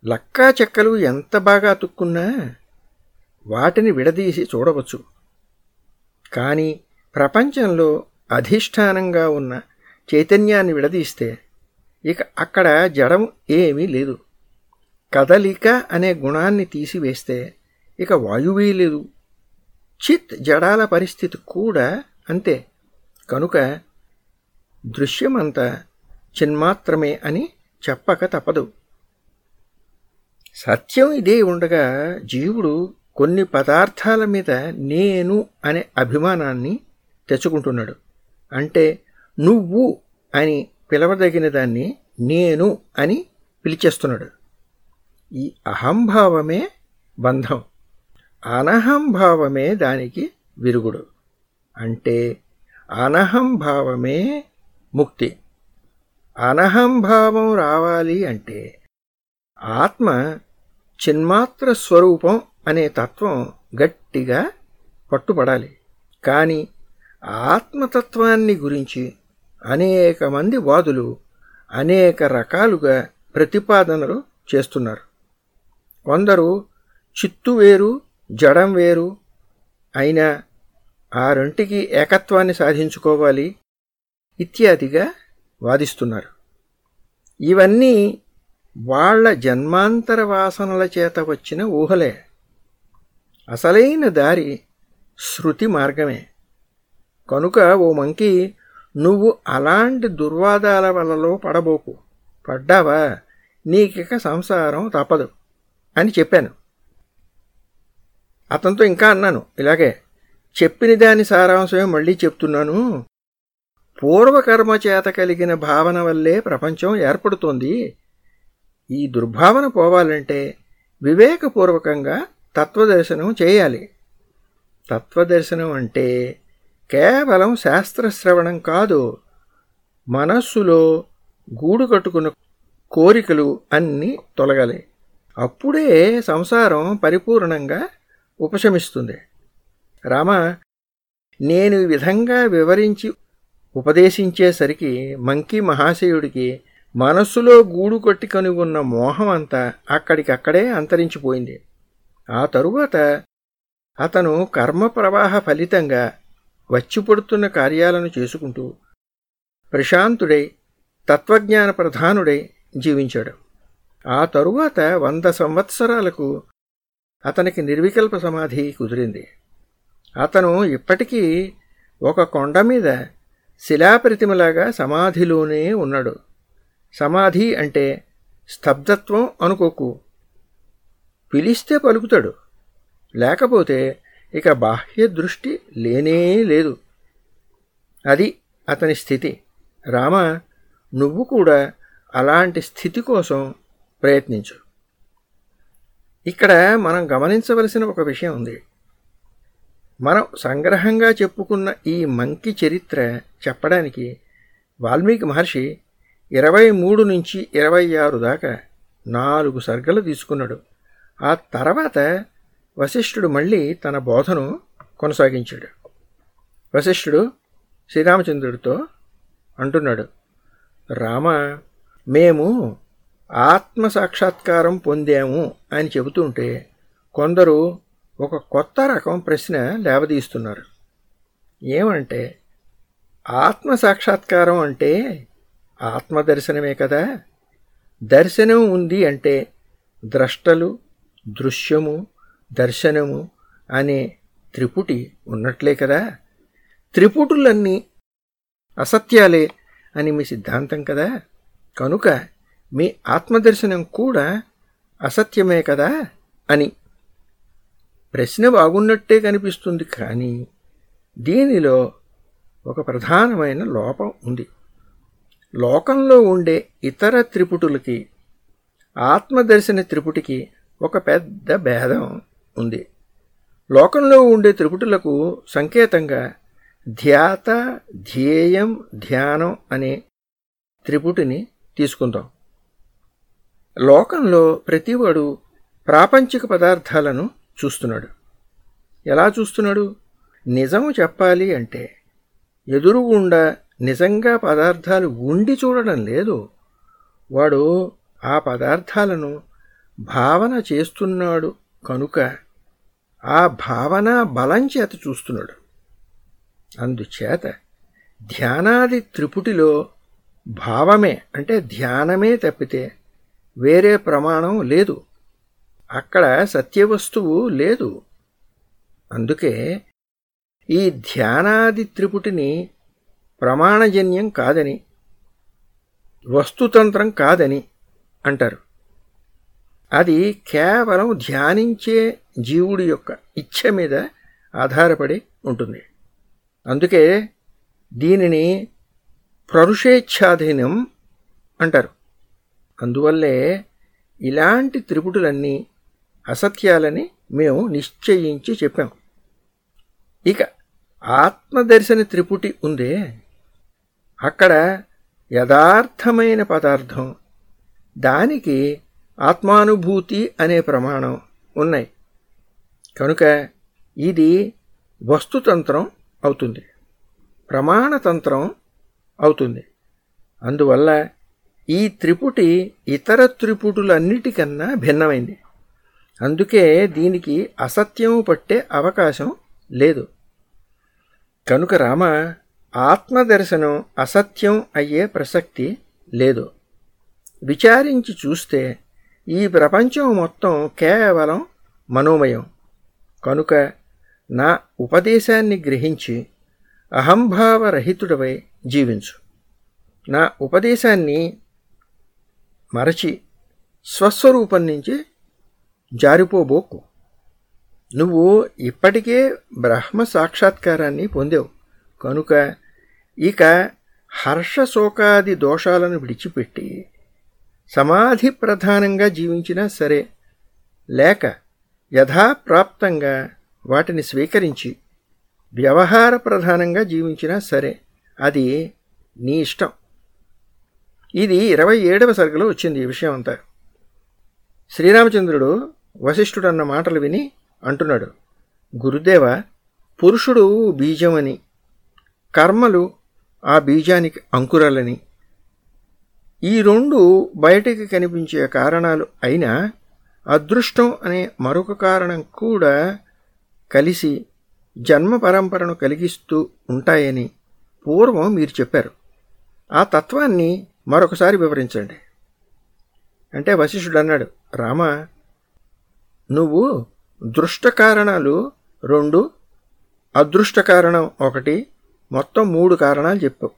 లక్కా చెక్కలు ఎంత బాగా అతుక్కున్నా వాటిని విడదీసి చూడవచ్చు. కానీ ప్రపంచంలో అధిష్టానంగా ఉన్న చైతన్యాన్ని విడదీస్తే ఇక అక్కడ జడం ఏమీ లేదు. కదలిక అనే గుణాన్ని తీసివేస్తే ఇక వాయువే లేదు. చిత్ జడాల పరిస్థితి కూడా అంతే. కనుక దృశ్యమంతా చిన్మాత్రమే అని చెప్పక తప్పదు. సత్యం ఇదే ఉండగా జీవుడు కొన్ని పదార్థాల మీద నేను అనే అభిమానాన్ని తెచ్చుకుంటున్నాడు. అంటే నువ్వు అని పిలవదగిన దాన్ని నేను అని పిలిచేస్తున్నాడు. ఈ అహంభావమే బంధం. అనహంభావమే దానికి విరుగుడు. అంటే అనహంభావమే ముక్తి. అనహంభావం రావాలి అంటే ఆత్మ చిన్మాత్ర స్వరూపం అనే తత్వం గట్టిగా పట్టుబడాలి. కానీ ఆత్మతత్వాన్ని గురించి అనేక మంది వాదులు అనేక రకాలుగా ప్రతిపాదనలు చేస్తున్నారు. కొందరు చిత్తు వేరు జడం వేరు. అయినా ఆ రెంటికి ఏకత్వాన్ని సాధించుకోవాలి ఇత్యాదిగా వాదిస్తున్నారు. ఇవన్నీ వాళ్ళ జన్మాంతర వాసనల చేత వచ్చిన ఊహలే. అసలైన దారి శృతి మార్గమే. కనుక ఓ మంకి నువ్వు అలాంటి దుర్వాదాల వలలో పడబోకు. పడ్డావా? నీకిక సంసారం తప్పదు అని చెప్పాను. అతనితో ఇంకా అన్నాను ఇలాగే చెప్పిన దాని సారాంశమే మళ్ళీ చెప్తున్నాను. పూర్వకర్మ చేత కలిగిన భావన వల్లే ప్రపంచం ఏర్పడుతోంది. ఈ దుర్భావన పోవాలంటే వివేకపూర్వకంగా తత్వదర్శనం చేయాలి. తత్వదర్శనం అంటే కేవలం శాస్త్రశ్రవణం కాదు మనస్సులో గూడు కట్టుకున్న కోరికలు అన్నీ తొలగాలి. అప్పుడే సంసారం పరిపూర్ణంగా ఉపశమిస్తుంది. రామ నేను ఈ విధంగా వివరించి ఉపదేశించేసరికి మంకీ మహాశయుడికి మనస్సులో గూడు కొట్టుకొని ఉన్న మోహం అంతా అక్కడికక్కడే అంతరించిపోయింది. ఆ తరువాత అతను కర్మ ప్రవాహ ఫలితంగా వచ్చిపడుతున్న కార్యాలను చేసుకుంటూ ప్రశాంతుడై తత్వజ్ఞాన ప్రధానుడై జీవించాడు. ఆ తరువాత వంద సంవత్సరాలకు అతనికి నిర్వికల్ప సమాధి కుదిరింది. అతను ఇప్పటికీ ఒక కొండ మీద శిలాప్రతిమలాగా సమాధిలోనే ఉన్నాడు. సమాధి అంటే స్తబ్దత్వం అనుకోకు. పిలిస్తే పలుకుతాడు. లేకపోతే ఇక బాహ్య దృష్టి లేనే లేదు. అది అతని స్థితి. రామ నువ్వు కూడా అలాంటి స్థితి కోసం ప్రయత్నించు. ఇక్కడ మనం గమనించవలసిన ఒక విషయం ఉంది. మనం సంగ్రహంగా చెప్పుకున్న ఈ మంకి చరిత్ర చెప్పడానికి వాల్మీకి మహర్షి ఇరవై మూడు నుంచి ఇరవై ఆరు దాకా నాలుగు సర్గలు తీసుకున్నాడు. ఆ తర్వాత వశిష్ఠుడు మళ్ళీ తన బోధను కొనసాగించాడు. వశిష్ఠుడు శ్రీరామచంద్రుడితో అంటున్నాడు రామ మేము ఆత్మ సాక్షాత్కారం పొందాము అని చెబుతుంటే కొందరు ఒక కొత్త రకం ప్రశ్న లేవదీస్తున్నారు. ఏమంటే ఆత్మ సాక్షాత్కారం అంటే ఆత్మ దర్శనమే కదా? దర్శనం ఉంది అంటే ద్రష్టలు దృశ్యము దర్శనము అనే త్రిపుటి ఉన్నట్లే కదా? త్రిపుటులన్నీ అసత్యాలే అని మీ సిద్ధాంతం కదా? కనుక మీ ఆత్మదర్శనం కూడా అసత్యమే కదా? అని. ప్రశ్న బాగున్నట్టే కనిపిస్తుంది కానీ దీనిలో ఒక ప్రధానమైన లోపం ఉంది. లోకంలో ఉండే ఇతర త్రిపుటులకి ఆత్మదర్శన త్రిపుటికి ఒక పెద్ద భేదం ఉంది. లోకంలో ఉండే త్రిపుటులకు సంకేతంగా ధ్యాత ధ్యేయం ధ్యానం అనే త్రిపుటిని తీసుకుందాం. లోకంలో ప్రతివాడు ప్రాపంచిక పదార్థాలను చూస్తున్నాడు. ఎలా చూస్తున్నాడు? నిజము చెప్పాలి అంటే ఎదురుగుండా నిజంగా పదార్థాలు ఉండి చూడడం లేదు. వాడు ఆ పదార్థాలను భావన చేస్తున్నాడు కనుక ఆ భావన బలం చేత చూస్తున్నాడు. అందుచేత ధ్యానాది త్రిపుటిలో భావమే అంటే ధ్యానమే తప్పితే వేరే ప్రమాణం లేదు. అక్కడ సత్యవస్తువు లేదు. అందుకే ఈ ధ్యానాది త్రిపుటిని ప్రమాణజన్యం కాదని వస్తుతంత్రం కాదని అంటారు. అది కేవలం ధ్యానించే జీవుడి యొక్క ఇచ్ఛ మీద ఆధారపడి ఉంటుంది. అందుకే దీనిని ప్రరుషేచ్ఛాధీనం అంటారు. అందువల్లే ఇలాంటి త్రిపుటులన్నీ అసత్యాలని మేము నిశ్చయించి చెప్పాం. ఇక ఆత్మదర్శన త్రిపుటి ఉందే. అక్కడ యథార్థమైన పదార్థం దానికి ఆత్మానుభూతి అనే ప్రమాణం ఉన్నాయి. కనుక ఇది వస్తుతంత్రం అవుతుంది. ప్రమాణతంత్రం అవుతుంది. అందువల్ల ఈ త్రిపుటి ఇతర త్రిపుటులన్నిటికన్నా భిన్నమైంది. అందుకే దీనికి అసత్యం పట్టే అవకాశం లేదు. కనుక రామ ఆత్మదర్శనం అసత్యం అయ్యే ప్రసక్తి లేదు. విచారించి చూస్తే ఈ ప్రపంచం మొత్తం కేవలం మనోమయం. కనుక నా ఉపదేశాన్ని గ్రహించి అహంభావరహితుడవై జీవించు. నా ఉపదేశాన్ని మరచి స్వస్వరూపం నుంచి జారిపోబోకు. నువ్వు ఇప్పటికే బ్రహ్మ సాక్షాత్కారాన్ని పొందావు. కనుక ఇక హర్షశోకాది దోషాలను విడిచిపెట్టి సమాధి ప్రధానంగా జీవించినా సరే లేక యథాప్రాప్తంగా వాటిని స్వీకరించి వ్యవహార ప్రధానంగా జీవించినా సరే అది నీ ఇష్టం. ఇది ఇరవై ఏడవ సరుకులో వచ్చింది ఈ విషయం అంతా. శ్రీరామచంద్రుడు వశిష్ఠుడన్న మాటలు విని అంటున్నాడు గురుదేవ పురుషుడు బీజమని కర్మలు ఆ బీజానికి అంకురాలని ఈ రెండు బయటికి కనిపించే కారణాలు అయినా అదృష్టం అనే మరొక కారణం కూడా కలిసి జన్మ పరంపరను కలిగిస్తూ ఉంటాయని పూర్వం మీరు చెప్పారు. ఆ తత్వాన్ని మరొకసారి వివరించండి. అంటే వశిష్ఠుడు అన్నాడు రామ నువ్వు దృష్ట కారణాలు రెండు అదృష్ట కారణం ఒకటి మొత్తం మూడు కారణాలు చెప్పు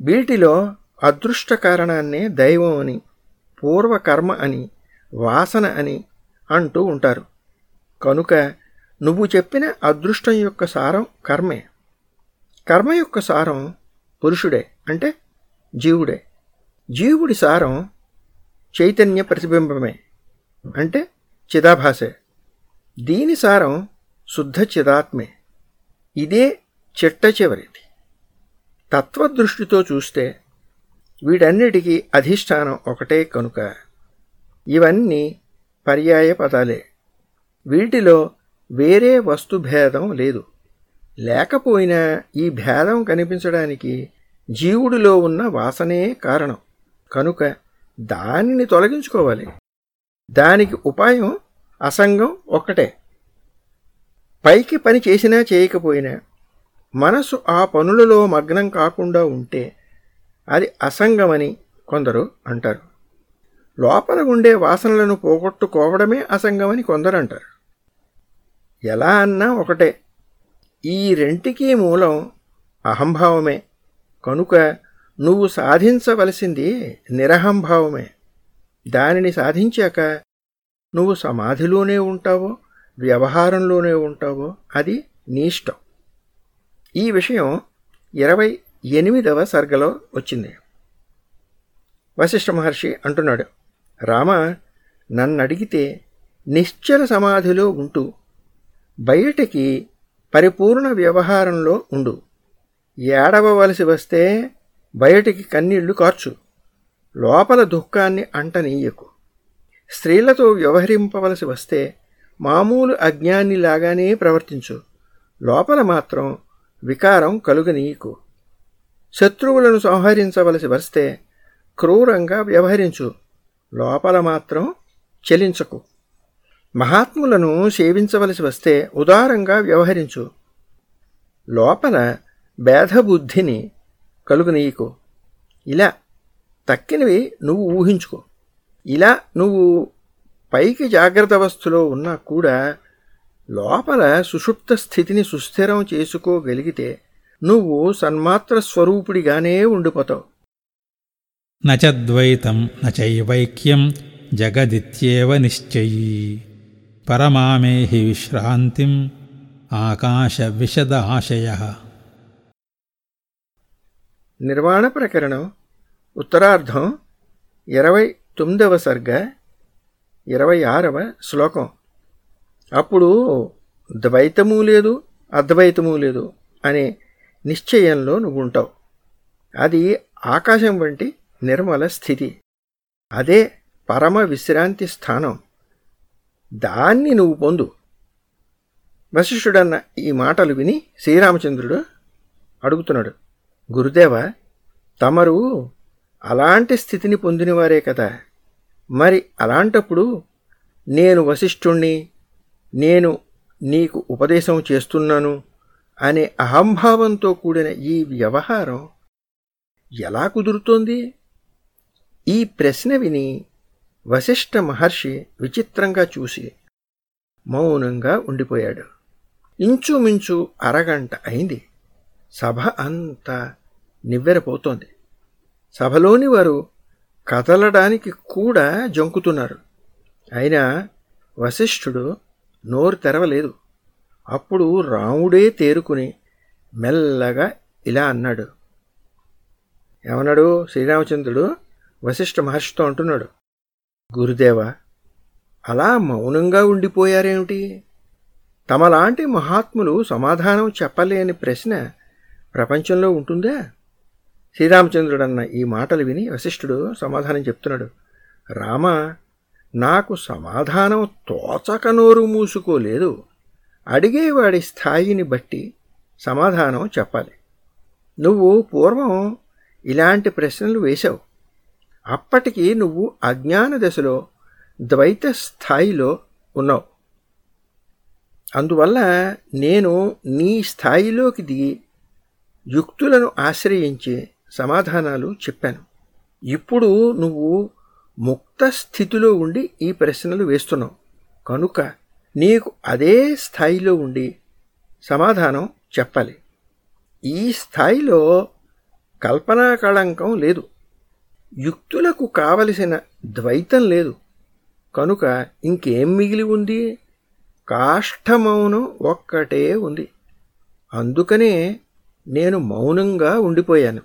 వీటిలో అదృష్ట కారణాన్నే దైవం అని పూర్వకర్మ అని వాసన అని అంటూ ఉంటారు. కనుక నువ్వు చెప్పిన అదృష్టం యొక్క సారం కర్మే. కర్మ యొక్క సారం పురుషుడే అంటే జీవుడే. జీవుడి సారం చైతన్య ప్రతిబింబమే అంటే చిదాభాసే. దీని సారం శుద్ధ చిదాత్మే. ఇదే చిట్ట చివరిది. తత్వదృష్టితో చూస్తే వీటన్నిటికీ అధిష్టానం ఒకటే కనుక. ఇవన్నీ పర్యాయ పదాలే. వీటిలో వేరే వస్తుభేదం లేదు. లేకపోయినా ఈ భేదం కనిపించడానికి జీవుడిలో ఉన్న వాసనే కారణం. కనుక దానిని తొలగించుకోవాలి. దానికి ఉపాయం అసంగం ఒక్కటే. పైకి పని చేసినా చేయకపోయినా మనసు ఆ పనులలో మగ్నం కాకుండా ఉంటే అది అసంగమని కొందరు అంటారు. లోపల ఉండే వాసనలను పోగొట్టుకోవడమే అసంగమని కొందరు అంటారు. ఎలా అన్నా ఒకటే ఈ రెంటికి మూలం అహంభావమే. కనుక నువ్వు సాధించవలసింది నిరహంభావమే. దానిని సాధించాక నువ్వు సమాధిలోనే ఉంటావో వ్యవహారంలోనే ఉంటావో అది నీ ఇష్టం. ఈ విషయం ఇరవై ఎనిమిదవ సర్గలో వచ్చింది. వశిష్ఠ మహర్షి అంటున్నాడు రామ నన్నడిగితే నిశ్చల సమాధిలో ఉంటూ. బయటికి పరిపూర్ణ వ్యవహారంలో ఉండు. ఏడవవలసి వస్తే బయటికి కన్నీళ్ళు కార్చు. లోపల దుఃఖాన్ని అంటనీయకు. స్త్రీలతో వ్యవహరింపవలసి వస్తే మామూలు అజ్ఞానిలాగానే ప్రవర్తించు. లోపల మాత్రం వికారం కలుగనీయకు. శత్రువులను సంహరించవలసి వస్తే క్రూరంగా వ్యవహరించు. లోపల మాత్రం చెలించకు. మహాత్ములను సేవించవలసి వస్తే ఉదారంగా వ్యవహరించు. లోపల భేదబుద్ధిని కలుగునీయకు. ఇలా తక్కినవి నువ్వు ఊహించుకో. ఇలా నువ్వు పైకి జాగ్రత్త అవస్థలో ఉన్నా కూడా లోపల సుషుప్త స్థితిని సుస్థిరం చేసుకోగలిగితే నువ్వు సన్మాత్ర స్వరూపుడిగానే ఉండిపోతావు. నచద్వైతం నచైవైక్యం జగదిత్యేవ నిశ్చయీ. పరమామేహి విశ్రాంతిం ఆకాశ విశద ఆశయ నిర్వాణ ప్రకరణం ఉత్తరార్ధం ఇరవై తొమ్మిదవ సర్గ ఇరవై ఆరవ శ్లోకం. అప్పుడు ద్వైతము లేదు అద్వైతము లేదు అనే నిశ్చయంలో నువ్వు ఉంటావు అది ఆకాశం వంటి నిర్మల స్థితి. అదే పరమ విశ్రాంతి స్థానం. దాన్ని నువ్వు పొందు. వశిష్ఠుడన్న ఈ మాటలు విని శ్రీరామచంద్రుడు అడుగుతున్నాడు. గురుదేవ తమరు అలాంటి స్థితిని పొందినవారే కదా. మరి అలాంటప్పుడు నేను వశిష్ఠుణ్ణి నేను నీకు ఉపదేశం చేస్తున్నాను. అనే అహంభావంతో కూడిన ఈ వ్యవహారం ఎలా కుదురుతోంది? ఈ ప్రశ్న విని వశిష్ఠ మహర్షి విచిత్రంగా చూసి మౌనంగా ఉండిపోయాడు. ఇంచుమించు అరగంట అయింది. సభ అంతా నివ్వెరపోతోంది. సభలోని వారు కదలడానికి కూడా జంకుతున్నారు. అయినా వశిష్ఠుడు నోరు తెరవలేదు. అప్పుడు రాముడే తేరుకుని మెల్లగా ఇలా అన్నాడు. ఏమన్నాడు? శ్రీరామచంద్రుడు వశిష్ఠ మహర్షితో అంటున్నాడు. గురుదేవ అలా మౌనంగా ఉండిపోయారేమిటి? తమలాంటి మహాత్ములు సమాధానం చెప్పలేని ప్రశ్న ప్రపంచంలో ఉంటుందా? శ్రీరామచంద్రుడన్న ఈ మాటలు విని వశిష్ఠుడు సమాధానం చెప్తున్నాడు. రామ నాకు సమాధానం తోచక నోరు మూసుకోలేదు. అడిగేవాడి స్థాయిని బట్టి సమాధానం చెప్పాలి. నువ్వు పూర్వం ఇలాంటి ప్రశ్నలు వేశావు. అప్పటికి నువ్వు అజ్ఞాన దశలో ద్వైత స్థాయిలో ఉన్నావు. అందువల్ల నేను నీ స్థాయిలోకి దిగి యుక్తులను ఆశ్రయించి సమాధానాలు చెప్పాను. ఇప్పుడు నువ్వు ముక్త స్థితిలో ఉండి ఈ ప్రశ్నలు వేస్తున్నావు. కనుక నీకు అదే స్థాయిలో ఉండి సమాధానం చెప్పాలి. ఈ స్థాయిలో కల్పనా కళంకం లేదు. యుక్తులకు కావలసిన ద్వైతం లేదు. కనుక ఇంకేం మిగిలి ఉంది? కాష్టమౌనం ఒక్కటే ఉంది. అందుకనే నేను మౌనంగా ఉండిపోయాను.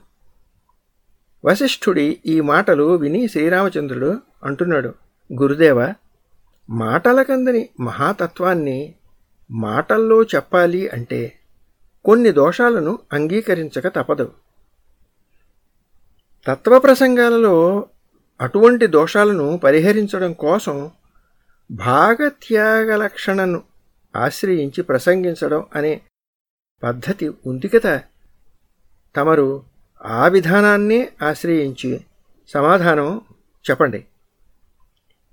వశిష్ఠుడి ఈ మాటలు విని శ్రీరామచంద్రుడు అంటున్నాడు గురుదేవ మాటలకందని మహాతత్వాన్ని మాటల్లో చెప్పాలి అంటే కొన్ని దోషాలను అంగీకరించక తప్పదు. తత్వప్రసంగాలలో అటువంటి దోషాలను పరిహరించడం కోసం భాగత్యాగ లక్షణను ఆశ్రయించి ప్రసంగించడం అనే పద్ధతి ఉంది కదా. తమరు ఆ విధానాన్నే ఆశ్రయించి సమాధానం చెప్పండి.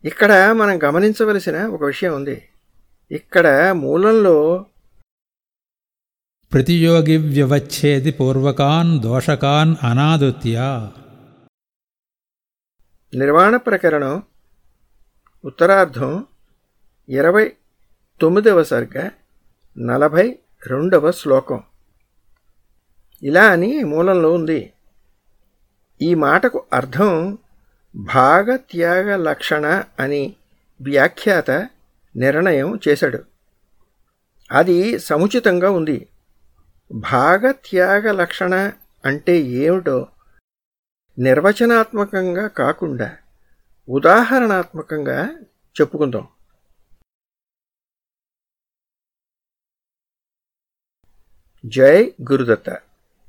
ఇక్కడ మనం గమనించవలసిన ఒక విషయం ఉంది. ఇక్కడ మూలంలో ప్రతియోగి వ్యవచ్ఛేది పూర్వకాన్ దోషకాన్ అనాదుత్య. నిర్వాణ ప్రకరణం ఉత్తరార్ధం ఇరవై తొమ్మిదవ సర్గ నలభై రెండవ శ్లోకం. ఇలా అని మూలంలో ఉంది. ఈ మాటకు అర్థం భాగత్యాగ లక్షణ అని వ్యాఖ్యాత నిర్ణయం చేశాడు. అది సముచితంగా ఉంది. భాగత్యాగ లక్షణ అంటే ఏమిటో నిర్వచనాత్మకంగా కాకుండా ఉదాహరణాత్మకంగా చెప్పుకుందాం. జై గురుదత్త.